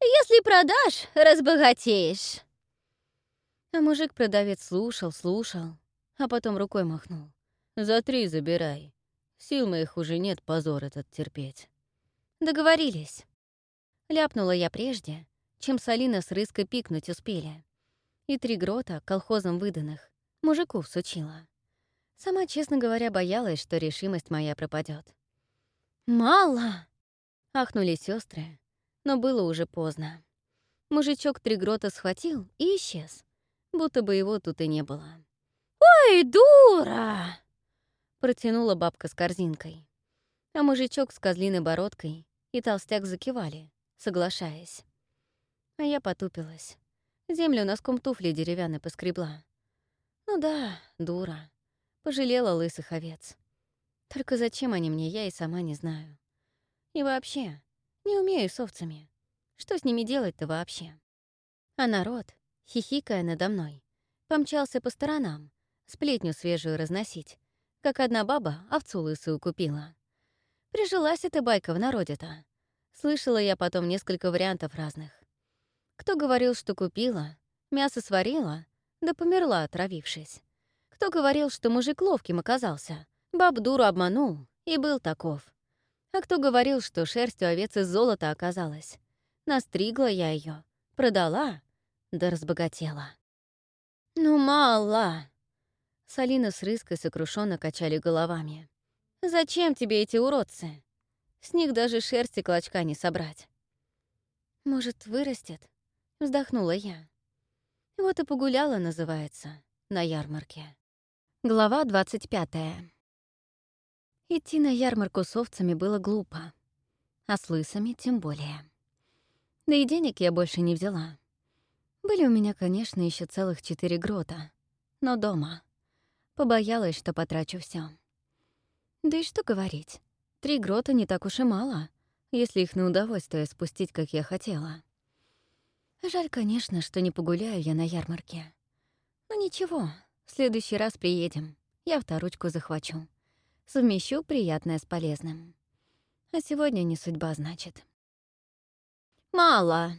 Если продашь, разбогатеешь!» А мужик-продавец слушал, слушал, а потом рукой махнул. «За три забирай. Сил моих уже нет позор этот терпеть». Договорились. Ляпнула я прежде, чем Салина с Рыской пикнуть успели. И три грота, колхозом выданных, мужику всучила. Сама, честно говоря, боялась, что решимость моя пропадет. «Мало!» — ахнули сестры, но было уже поздно. Мужичок три грота схватил и исчез, будто бы его тут и не было. «Ой, дура!» — протянула бабка с корзинкой. А мужичок с козлиной бородкой и толстяк закивали, соглашаясь. А я потупилась. Землю носком туфли деревянной поскребла. Ну да, дура. Пожалела лысых овец. Только зачем они мне, я и сама не знаю. И вообще, не умею с овцами. Что с ними делать-то вообще? А народ, хихикая надо мной, помчался по сторонам, сплетню свежую разносить, как одна баба овцу лысую купила. Прижилась эта байка в народе-то. Слышала я потом несколько вариантов разных. Кто говорил, что купила, мясо сварила, да померла, отравившись. Кто говорил, что мужик ловким оказался, баб дуру обманул и был таков. А кто говорил, что шерстью овец из золота оказалась. Настригла я ее, продала, да разбогатела. «Ну, мало!» Салина с Рыской сокрушенно качали головами. «Зачем тебе эти уродцы? С них даже шерсти клочка не собрать». «Может, вырастет?» — вздохнула я. Вот и погуляла, называется, на ярмарке. Глава 25. Идти на ярмарку с овцами было глупо, а с лысами тем более. Да и денег я больше не взяла. Были у меня, конечно, еще целых четыре грота, но дома. Побоялась, что потрачу все. Да и что говорить, три грота не так уж и мало, если их на удовольствие спустить, как я хотела. Жаль, конечно, что не погуляю я на ярмарке. Но ничего, в следующий раз приедем. Я авторучку захвачу. Совмещу приятное с полезным. А сегодня не судьба, значит. Мало.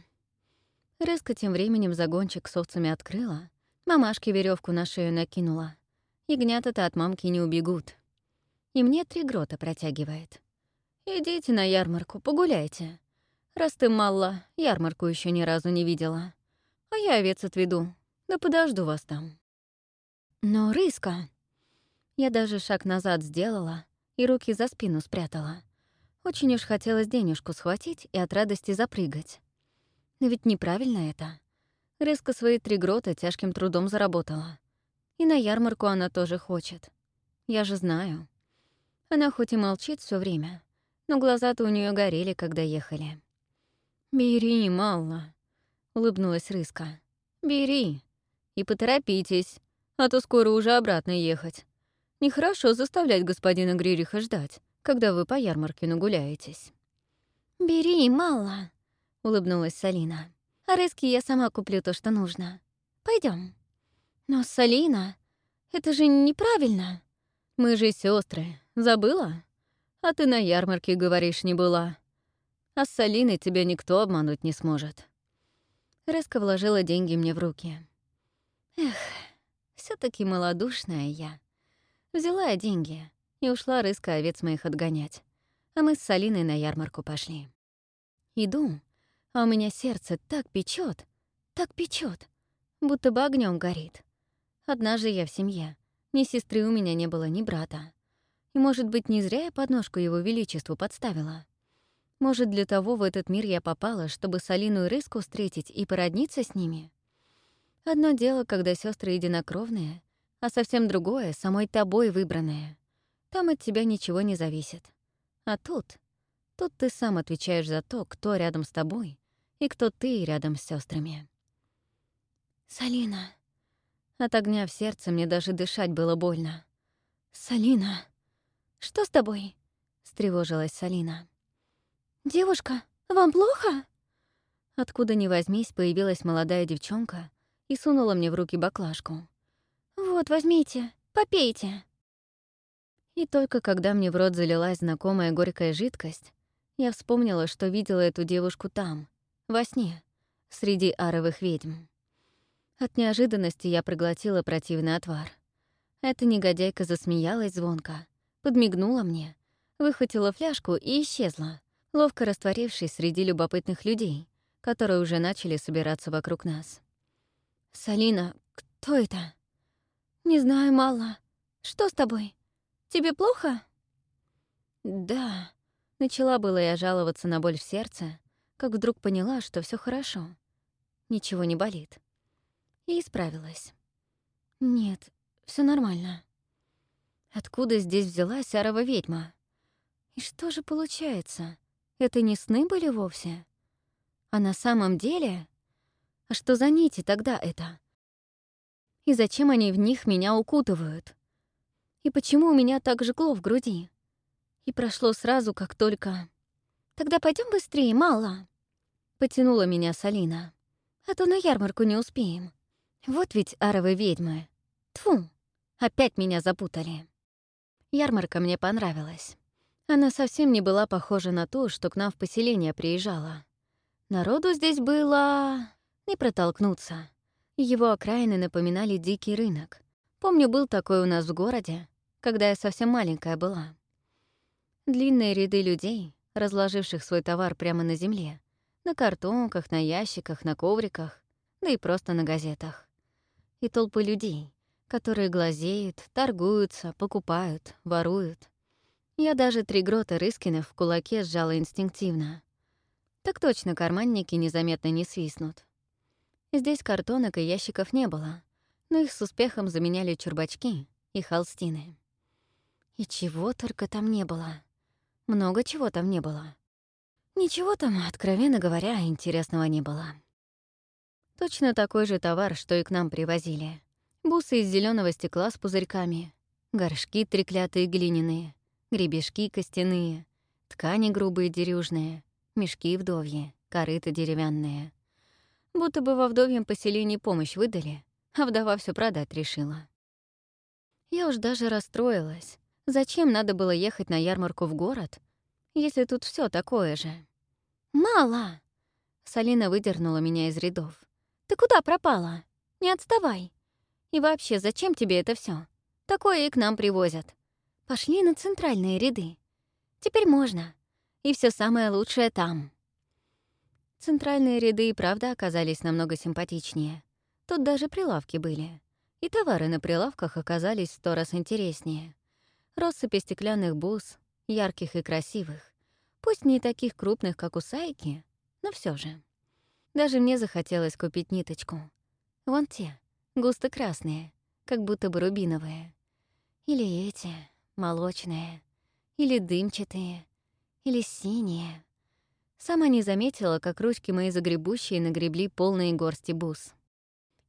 Рыска тем временем загончик с овцами открыла, мамашке веревку на шею накинула. Ягнята-то от мамки не убегут. И мне три грота протягивает. «Идите на ярмарку, погуляйте. Раз ты мало, ярмарку еще ни разу не видела. А я овец отведу, да подожду вас там». Но рыска... Я даже шаг назад сделала и руки за спину спрятала. Очень уж хотелось денежку схватить и от радости запрыгать. Но ведь неправильно это. Рыска свои три грота тяжким трудом заработала. И на ярмарку она тоже хочет. Я же знаю. Она хоть и молчит все время, но глаза-то у нее горели, когда ехали. «Бери, Малла», — улыбнулась Рыска. «Бери. И поторопитесь. а то скоро уже обратно ехать. Нехорошо заставлять господина Гририха ждать, когда вы по ярмарке нагуляетесь». «Бери, мало», — улыбнулась Салина. «А рыски я сама куплю то, что нужно. Пойдем. «Но, Салина, это же неправильно». «Мы же сестры, забыла? А ты на ярмарке, говоришь, не была. А с Салиной тебя никто обмануть не сможет». Резко вложила деньги мне в руки. Эх, все таки малодушная я. Взяла я деньги и ушла рыска овец моих отгонять. А мы с Салиной на ярмарку пошли. Иду, а у меня сердце так печет, так печет, будто бы огнем горит. Одна же я в семье. Ни сестры у меня не было, ни брата. И, может быть, не зря я подножку его величеству подставила. Может, для того в этот мир я попала, чтобы Салину и Рыску встретить и породниться с ними? Одно дело, когда сестры единокровные, а совсем другое — самой тобой выбранное. Там от тебя ничего не зависит. А тут... Тут ты сам отвечаешь за то, кто рядом с тобой и кто ты рядом с сестрами. «Салина...» От огня в сердце мне даже дышать было больно. «Салина...» «Что с тобой?» — встревожилась Салина. «Девушка, вам плохо?» Откуда ни возьмись, появилась молодая девчонка и сунула мне в руки баклажку. «Вот, возьмите, попейте». И только когда мне в рот залилась знакомая горькая жидкость, я вспомнила, что видела эту девушку там, во сне, среди аровых ведьм. От неожиданности я проглотила противный отвар. Эта негодяйка засмеялась звонко, подмигнула мне, выхватила фляжку и исчезла, ловко растворившись среди любопытных людей, которые уже начали собираться вокруг нас. «Салина, кто это?» «Не знаю, мало. Что с тобой? Тебе плохо?» «Да». Начала было я жаловаться на боль в сердце, как вдруг поняла, что все хорошо. Ничего не болит. И исправилась. «Нет, все нормально». Откуда здесь взялась арова ведьма? И что же получается? Это не сны были вовсе? А на самом деле... А что за нити тогда это? И зачем они в них меня укутывают? И почему у меня так жгло в груди? И прошло сразу, как только... «Тогда пойдем быстрее, мало!» Потянула меня Салина. «А то на ярмарку не успеем. Вот ведь аровы ведьмы. Тфу, опять меня запутали». Ярмарка мне понравилась. Она совсем не была похожа на то, что к нам в поселение приезжала. Народу здесь было... не протолкнуться. Его окраины напоминали дикий рынок. Помню, был такой у нас в городе, когда я совсем маленькая была. Длинные ряды людей, разложивших свой товар прямо на земле, на картонках, на ящиках, на ковриках, да и просто на газетах. И толпы людей, которые глазеют, торгуются, покупают, воруют. Я даже три грота Рыскина в кулаке сжала инстинктивно. Так точно карманники незаметно не свистнут. Здесь картонок и ящиков не было, но их с успехом заменяли чурбачки и холстины. И чего только там не было. Много чего там не было. Ничего там, откровенно говоря, интересного не было. Точно такой же товар, что и к нам привозили. Бусы из зеленого стекла с пузырьками, горшки треклятые глиняные, гребешки костяные, ткани грубые дерюжные, мешки вдовьи, корыта деревянные. Будто бы во вдовьем поселении помощь выдали, а вдова все продать решила. Я уж даже расстроилась. Зачем надо было ехать на ярмарку в город, если тут все такое же? «Мало!» Салина выдернула меня из рядов. «Ты куда пропала? Не отставай! И вообще, зачем тебе это все? Такое и к нам привозят. Пошли на центральные ряды. Теперь можно. И все самое лучшее там. Центральные ряды и правда оказались намного симпатичнее. Тут даже прилавки были. И товары на прилавках оказались сто раз интереснее. Россыпи стеклянных бус, ярких и красивых. Пусть не таких крупных, как у Сайки, но все же. Даже мне захотелось купить ниточку. Вон те, густо красные, как будто бы рубиновые. Или эти, молочные, или дымчатые, или синие. Сама не заметила, как ручки мои загребущие нагребли полные горсти бус.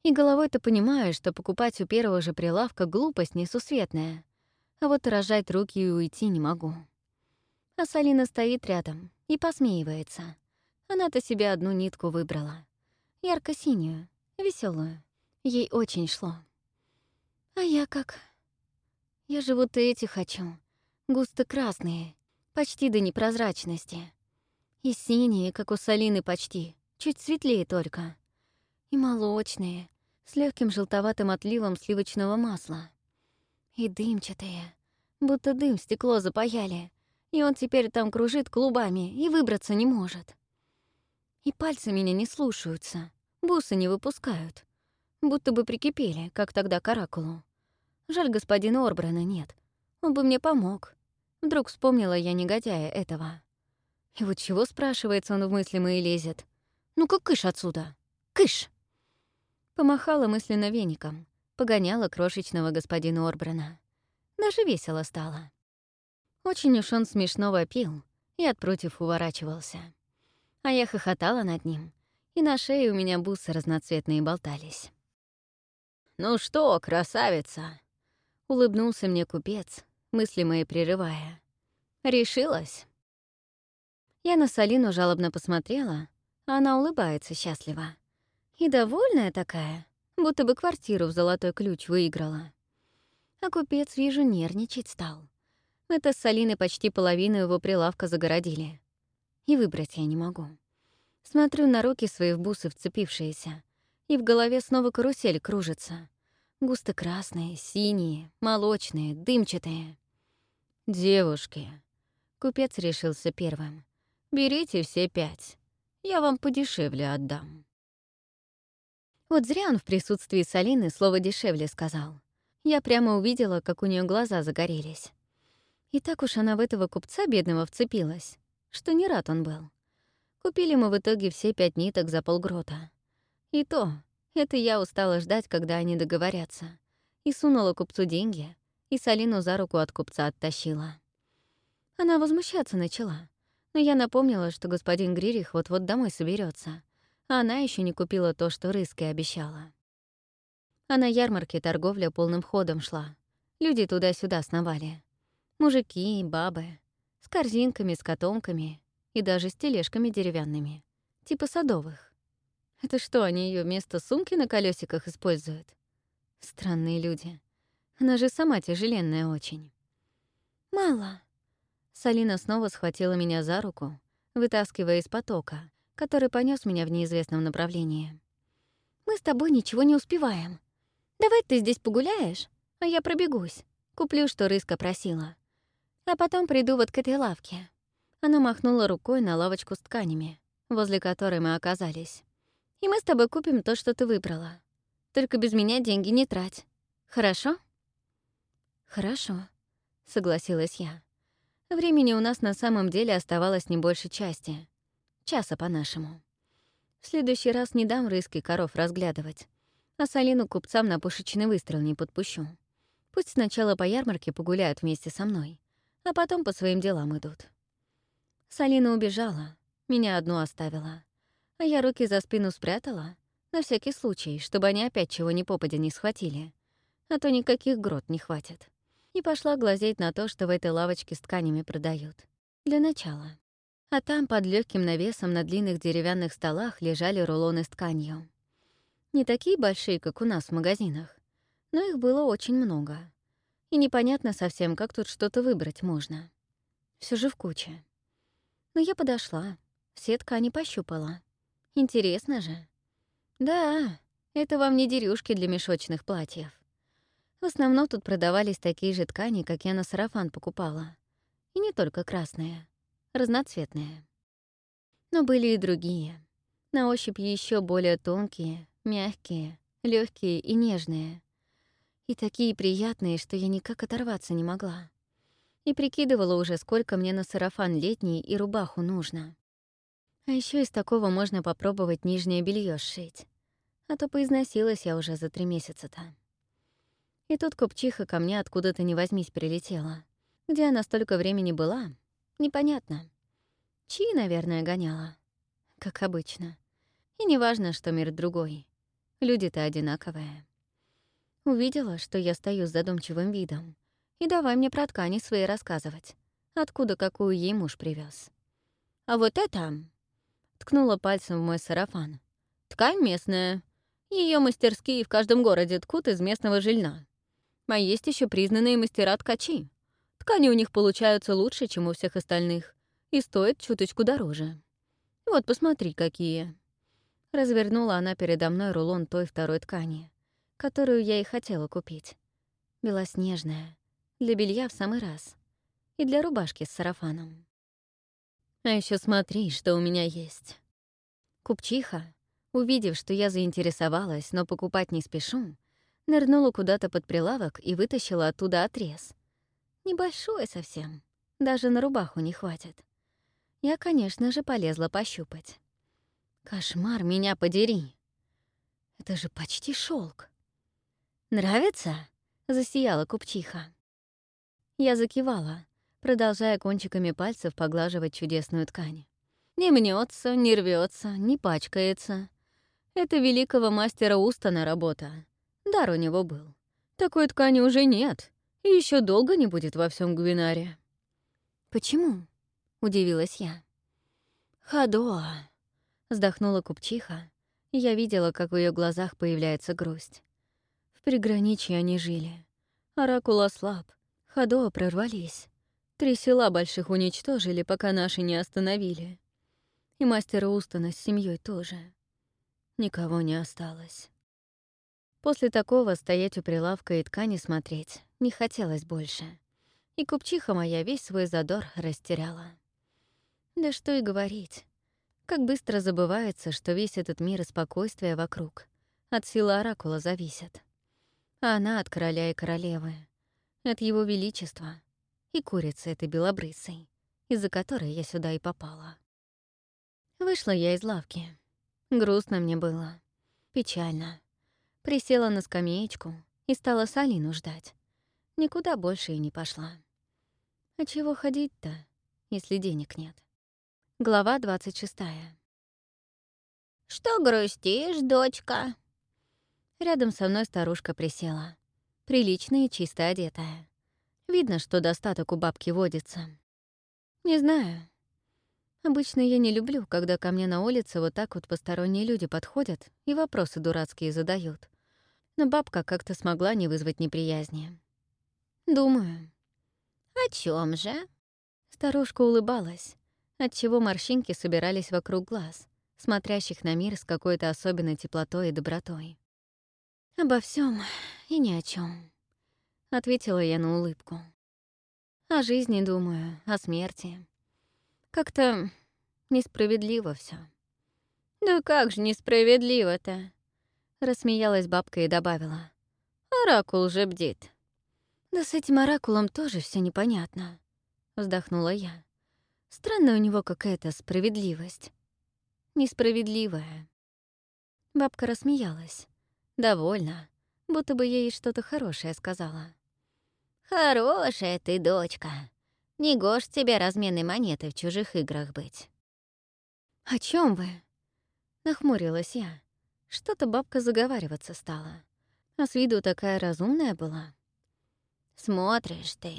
И головой-то понимаю, что покупать у первого же прилавка глупость несусветная. А вот рожать руки и уйти не могу. А Салина стоит рядом и посмеивается. Она-то себе одну нитку выбрала. Ярко-синюю, веселую. Ей очень шло. А я как? Я же вот эти хочу. Густо-красные, почти до непрозрачности. И синие, как у Салины почти, чуть светлее только. И молочные, с легким желтоватым отливом сливочного масла. И дымчатые, будто дым стекло запаяли, и он теперь там кружит клубами и выбраться не может. И пальцы меня не слушаются, бусы не выпускают, будто бы прикипели, как тогда к оракулу. Жаль, господина Орбрана нет. Он бы мне помог. Вдруг вспомнила я негодяя этого. И вот чего, спрашивается, он в мысли мои лезет? Ну-ка, кыш отсюда! Кыш! Помахала мысленно веником, погоняла крошечного господина Орбрана. Даже весело стало. Очень уж он смешно вопил и от против уворачивался. А я хохотала над ним, и на шее у меня бусы разноцветные болтались. «Ну что, красавица?» — улыбнулся мне купец, мысли мои прерывая. «Решилась?» Я на Салину жалобно посмотрела, а она улыбается счастливо. И довольная такая, будто бы квартиру в золотой ключ выиграла. А купец, вижу, нервничать стал. Это с Салиной почти половину его прилавка загородили. И выбрать я не могу. Смотрю на руки свои в бусы вцепившиеся, и в голове снова карусель кружится. Густо-красные, синие, молочные, дымчатые. «Девушки», — купец решился первым, — «берите все пять. Я вам подешевле отдам». Вот зря он в присутствии Салины слово «дешевле» сказал. Я прямо увидела, как у нее глаза загорелись. И так уж она в этого купца бедного вцепилась, что не рад он был. Купили мы в итоге все пять ниток за полгрота. И то, это я устала ждать, когда они договорятся. И сунула купцу деньги, и Салину за руку от купца оттащила. Она возмущаться начала, но я напомнила, что господин Гририх вот-вот домой соберется, а она еще не купила то, что Рыски обещала. А на ярмарке торговля полным ходом шла. Люди туда-сюда сновали. Мужики и бабы. С корзинками, с котомками и даже с тележками деревянными. Типа садовых. Это что, они ее вместо сумки на колесиках используют? Странные люди. Она же сама тяжеленная очень. «Мало». Салина снова схватила меня за руку, вытаскивая из потока, который понес меня в неизвестном направлении. «Мы с тобой ничего не успеваем. Давай ты здесь погуляешь, а я пробегусь. Куплю, что Рыска просила. А потом приду вот к этой лавке». Она махнула рукой на лавочку с тканями, возле которой мы оказались. «И мы с тобой купим то, что ты выбрала. Только без меня деньги не трать. Хорошо?» «Хорошо», — согласилась я. Времени у нас на самом деле оставалось не больше части. Часа по-нашему. В следующий раз не дам рыски коров разглядывать, а Салину купцам на пушечный выстрел не подпущу. Пусть сначала по ярмарке погуляют вместе со мной, а потом по своим делам идут. Салина убежала, меня одну оставила, а я руки за спину спрятала, на всякий случай, чтобы они опять чего ни попадя не схватили, а то никаких грот не хватит. И пошла глазеть на то, что в этой лавочке с тканями продают. Для начала. А там под легким навесом на длинных деревянных столах лежали рулоны с тканью. Не такие большие, как у нас в магазинах, но их было очень много. И непонятно совсем, как тут что-то выбрать можно. Все же в куче. Но я подошла, все ткани пощупала. Интересно же. Да, это вам не дерюшки для мешочных платьев. В основном тут продавались такие же ткани, как я на сарафан покупала. И не только красные разноцветные. Но были и другие, на ощупь еще более тонкие, мягкие, легкие и нежные. И такие приятные, что я никак оторваться не могла. И прикидывала уже, сколько мне на сарафан летний и рубаху нужно. А еще из такого можно попробовать нижнее белье сшить. А то поизносилась я уже за три месяца-то. И тут купчиха ко мне откуда-то не возьмись прилетела. Где она столько времени была, Непонятно. Чи, наверное, гоняла. Как обычно. И не важно, что мир другой. Люди-то одинаковые. Увидела, что я стою с задумчивым видом, и давай мне про ткани свои рассказывать, откуда какую ей муж привез. «А вот это...» — ткнула пальцем в мой сарафан. «Ткань местная. Ее мастерские в каждом городе ткут из местного жильна. А есть еще признанные мастера ткачи. Ткани у них получаются лучше, чем у всех остальных, и стоят чуточку дороже. Вот посмотри, какие». Развернула она передо мной рулон той второй ткани, которую я и хотела купить. Белоснежная, для белья в самый раз. И для рубашки с сарафаном. А еще смотри, что у меня есть. Купчиха, увидев, что я заинтересовалась, но покупать не спешу, нырнула куда-то под прилавок и вытащила оттуда отрез. Небольшой совсем, даже на рубаху не хватит. Я, конечно же, полезла пощупать. Кошмар, меня подери. Это же почти шелк. Нравится? Засияла купчиха. Я закивала, продолжая кончиками пальцев поглаживать чудесную ткань. Не мнется, не рвется, не пачкается. Это великого мастера Устана работа. Дар у него был. Такой ткани уже нет, и еще долго не будет во всем Гвинаре. «Почему?» — удивилась я. «Хадоа», — вздохнула купчиха, я видела, как в ее глазах появляется грусть. В приграничье они жили. Оракул ослаб, Ходоа прорвались. Три села больших уничтожили, пока наши не остановили. И мастера Устона с семьей тоже. Никого не осталось. После такого стоять у прилавка и ткани смотреть не хотелось больше. И купчиха моя весь свой задор растеряла. Да что и говорить. Как быстро забывается, что весь этот мир и спокойствие вокруг от силы Оракула зависят. А она от короля и королевы — от его величества и курицы этой белобрысой, из-за которой я сюда и попала. Вышла я из лавки. Грустно мне было. Печально. Присела на скамеечку и стала Салину ждать. Никуда больше и не пошла. А чего ходить-то, если денег нет? Глава 26. «Что грустишь, дочка?» Рядом со мной старушка присела приличная и чисто одетая. Видно, что достаток у бабки водится. Не знаю. Обычно я не люблю, когда ко мне на улице вот так вот посторонние люди подходят и вопросы дурацкие задают. Но бабка как-то смогла не вызвать неприязни. Думаю. «О чем же?» Старушка улыбалась, отчего морщинки собирались вокруг глаз, смотрящих на мир с какой-то особенной теплотой и добротой. Обо всем и ни о чем, ответила я на улыбку. О жизни думаю, о смерти. Как-то несправедливо все. Да как же несправедливо-то? Рассмеялась бабка и добавила. Оракул же бдит. Да с этим оракулом тоже все непонятно, вздохнула я. Странная у него какая-то справедливость. Несправедливая. Бабка рассмеялась. Довольно, будто бы ей что-то хорошее сказала. «Хорошая ты, дочка. Не гож тебе разменной монеты в чужих играх быть». «О чем вы?» Нахмурилась я. Что-то бабка заговариваться стала. А с виду такая разумная была. «Смотришь ты,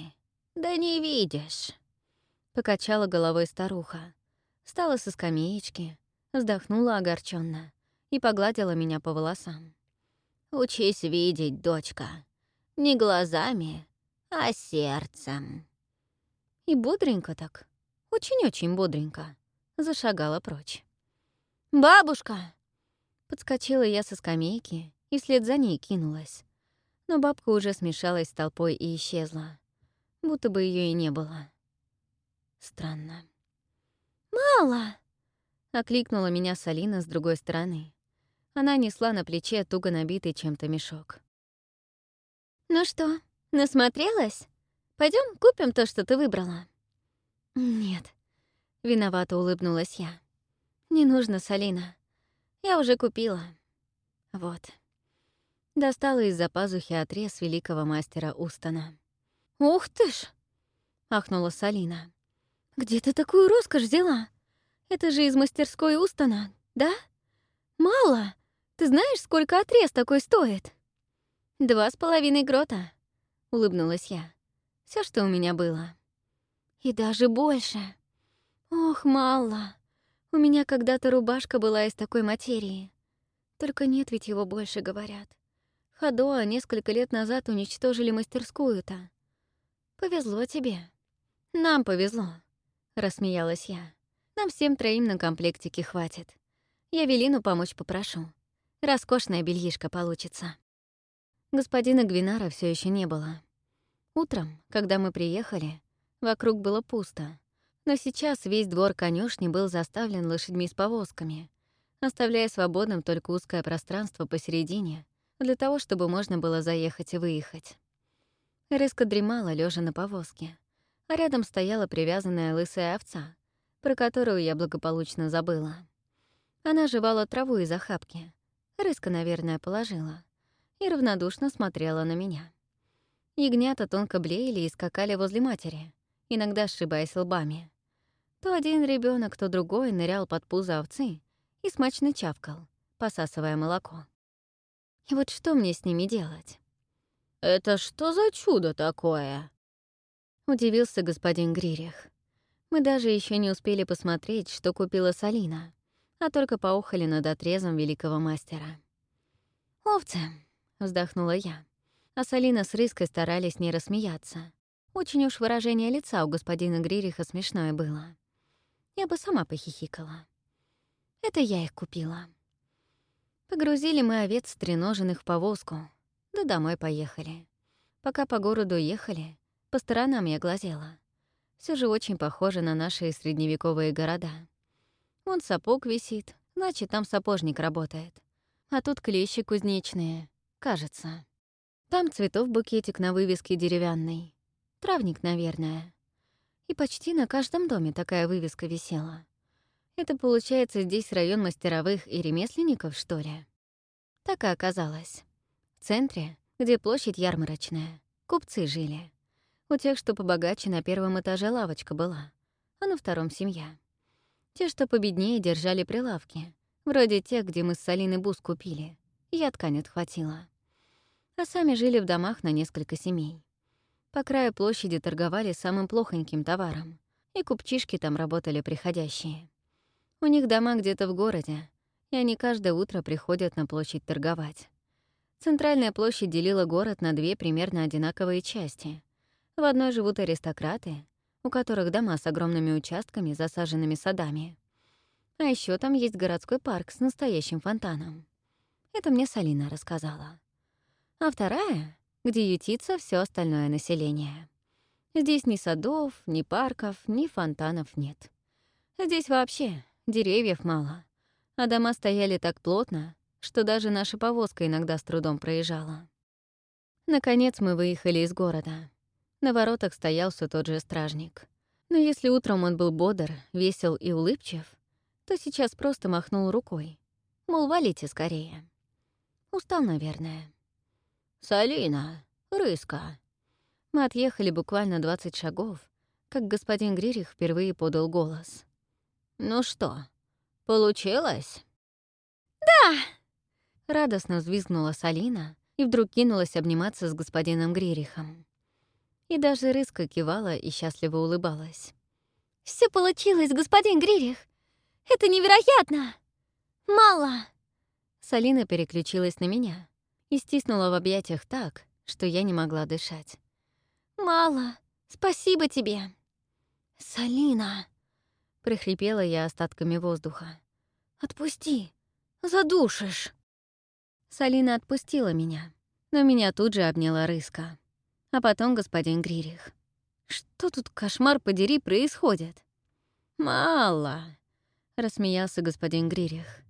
да не видишь», — покачала головой старуха. Встала со скамеечки, вздохнула огорченно и погладила меня по волосам. Учись видеть, дочка. Не глазами, а сердцем. И бодренько так, очень-очень бодренько, зашагала прочь. «Бабушка!» Подскочила я со скамейки и вслед за ней кинулась. Но бабка уже смешалась с толпой и исчезла. Будто бы ее и не было. Странно. «Мало!» — окликнула меня Салина с другой стороны. Она несла на плече туго набитый чем-то мешок. «Ну что, насмотрелась? Пойдем купим то, что ты выбрала?» «Нет», — виновато улыбнулась я. «Не нужно, Салина. Я уже купила. Вот». Достала из-за пазухи отрез великого мастера Устана. «Ух ты ж!» — ахнула Салина. «Где ты такую роскошь взяла? Это же из мастерской Устана, да? Мало? Ты знаешь, сколько отрез такой стоит?» «Два с половиной грота», — улыбнулась я. Все, что у меня было. «И даже больше. Ох, мало. У меня когда-то рубашка была из такой материи. Только нет ведь его больше, говорят. Ходоа несколько лет назад уничтожили мастерскую-то. Повезло тебе. Нам повезло, рассмеялась я. Нам всем троим на комплектике хватит. Я Велину помочь попрошу. Роскошная бельишка получится. Господина Гвинара все еще не было. Утром, когда мы приехали, вокруг было пусто. Но сейчас весь двор конюшни был заставлен лошадьми с повозками, оставляя свободным только узкое пространство посередине для того, чтобы можно было заехать и выехать. Рыска дремала, лежа на повозке, а рядом стояла привязанная лысая овца, про которую я благополучно забыла. Она жевала траву из охапки. Рыска, наверное, положила. И равнодушно смотрела на меня. Ягнята тонко блеяли и скакали возле матери, иногда сшибаясь лбами. То один ребенок, то другой нырял под пузо овцы и смачно чавкал, посасывая молоко. И вот что мне с ними делать? «Это что за чудо такое?» Удивился господин Гририх. Мы даже еще не успели посмотреть, что купила Салина, а только поухали над отрезом великого мастера. «Овцы!» — вздохнула я. А Салина с Рыской старались не рассмеяться. Очень уж выражение лица у господина Гририха смешное было. Я бы сама похихикала. Это я их купила. Погрузили мы овец треноженных в повозку, да домой поехали. Пока по городу ехали, по сторонам я глазела. Все же очень похоже на наши средневековые города. Вон сапог висит, значит, там сапожник работает. А тут клещи кузнечные, кажется. Там цветов букетик на вывеске деревянный. Травник, наверное и почти на каждом доме такая вывеска висела. Это, получается, здесь район мастеровых и ремесленников, что ли? Так и оказалось. В центре, где площадь ярмарочная, купцы жили. У тех, что побогаче, на первом этаже лавочка была, а на втором — семья. Те, что победнее, держали прилавки, вроде тех, где мы с Салиной бус купили. Я ткань отхватила. А сами жили в домах на несколько семей. По краю площади торговали самым плохоньким товаром, и купчишки там работали приходящие. У них дома где-то в городе, и они каждое утро приходят на площадь торговать. Центральная площадь делила город на две примерно одинаковые части. В одной живут аристократы, у которых дома с огромными участками, засаженными садами. А еще там есть городской парк с настоящим фонтаном. Это мне Салина рассказала. А вторая где ютится все остальное население. Здесь ни садов, ни парков, ни фонтанов нет. Здесь вообще деревьев мало, а дома стояли так плотно, что даже наша повозка иногда с трудом проезжала. Наконец мы выехали из города. На воротах стоял все тот же стражник. Но если утром он был бодр, весел и улыбчив, то сейчас просто махнул рукой. Мол, валите скорее. Устал, наверное. «Салина, рыска». Мы отъехали буквально 20 шагов, как господин Гририх впервые подал голос. «Ну что, получилось?» «Да!» — радостно взвизгнула Салина и вдруг кинулась обниматься с господином Гририхом. И даже рыска кивала и счастливо улыбалась. Все получилось, господин Гририх! Это невероятно! Мало!» Салина переключилась на меня и стиснула в объятиях так, что я не могла дышать. «Мало. Спасибо тебе». «Салина!» — прихрипела я остатками воздуха. «Отпусти! Задушишь!» Салина отпустила меня, но меня тут же обняла рыска. А потом господин Гририх. «Что тут, кошмар подери, происходит?» «Мало!» — рассмеялся господин Гририх.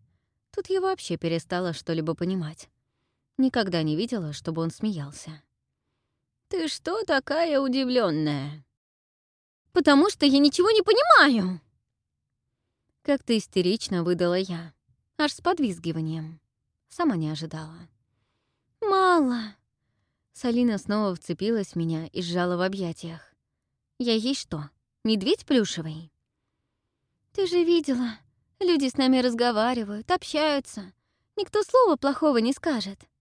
Тут я вообще перестала что-либо понимать. Никогда не видела, чтобы он смеялся. «Ты что такая удивленная? «Потому что я ничего не понимаю!» Как-то истерично выдала я, аж с подвизгиванием. Сама не ожидала. «Мало!» Салина снова вцепилась в меня и сжала в объятиях. «Я ей что, медведь плюшевый?» «Ты же видела, люди с нами разговаривают, общаются. никто слова плохого не скажет.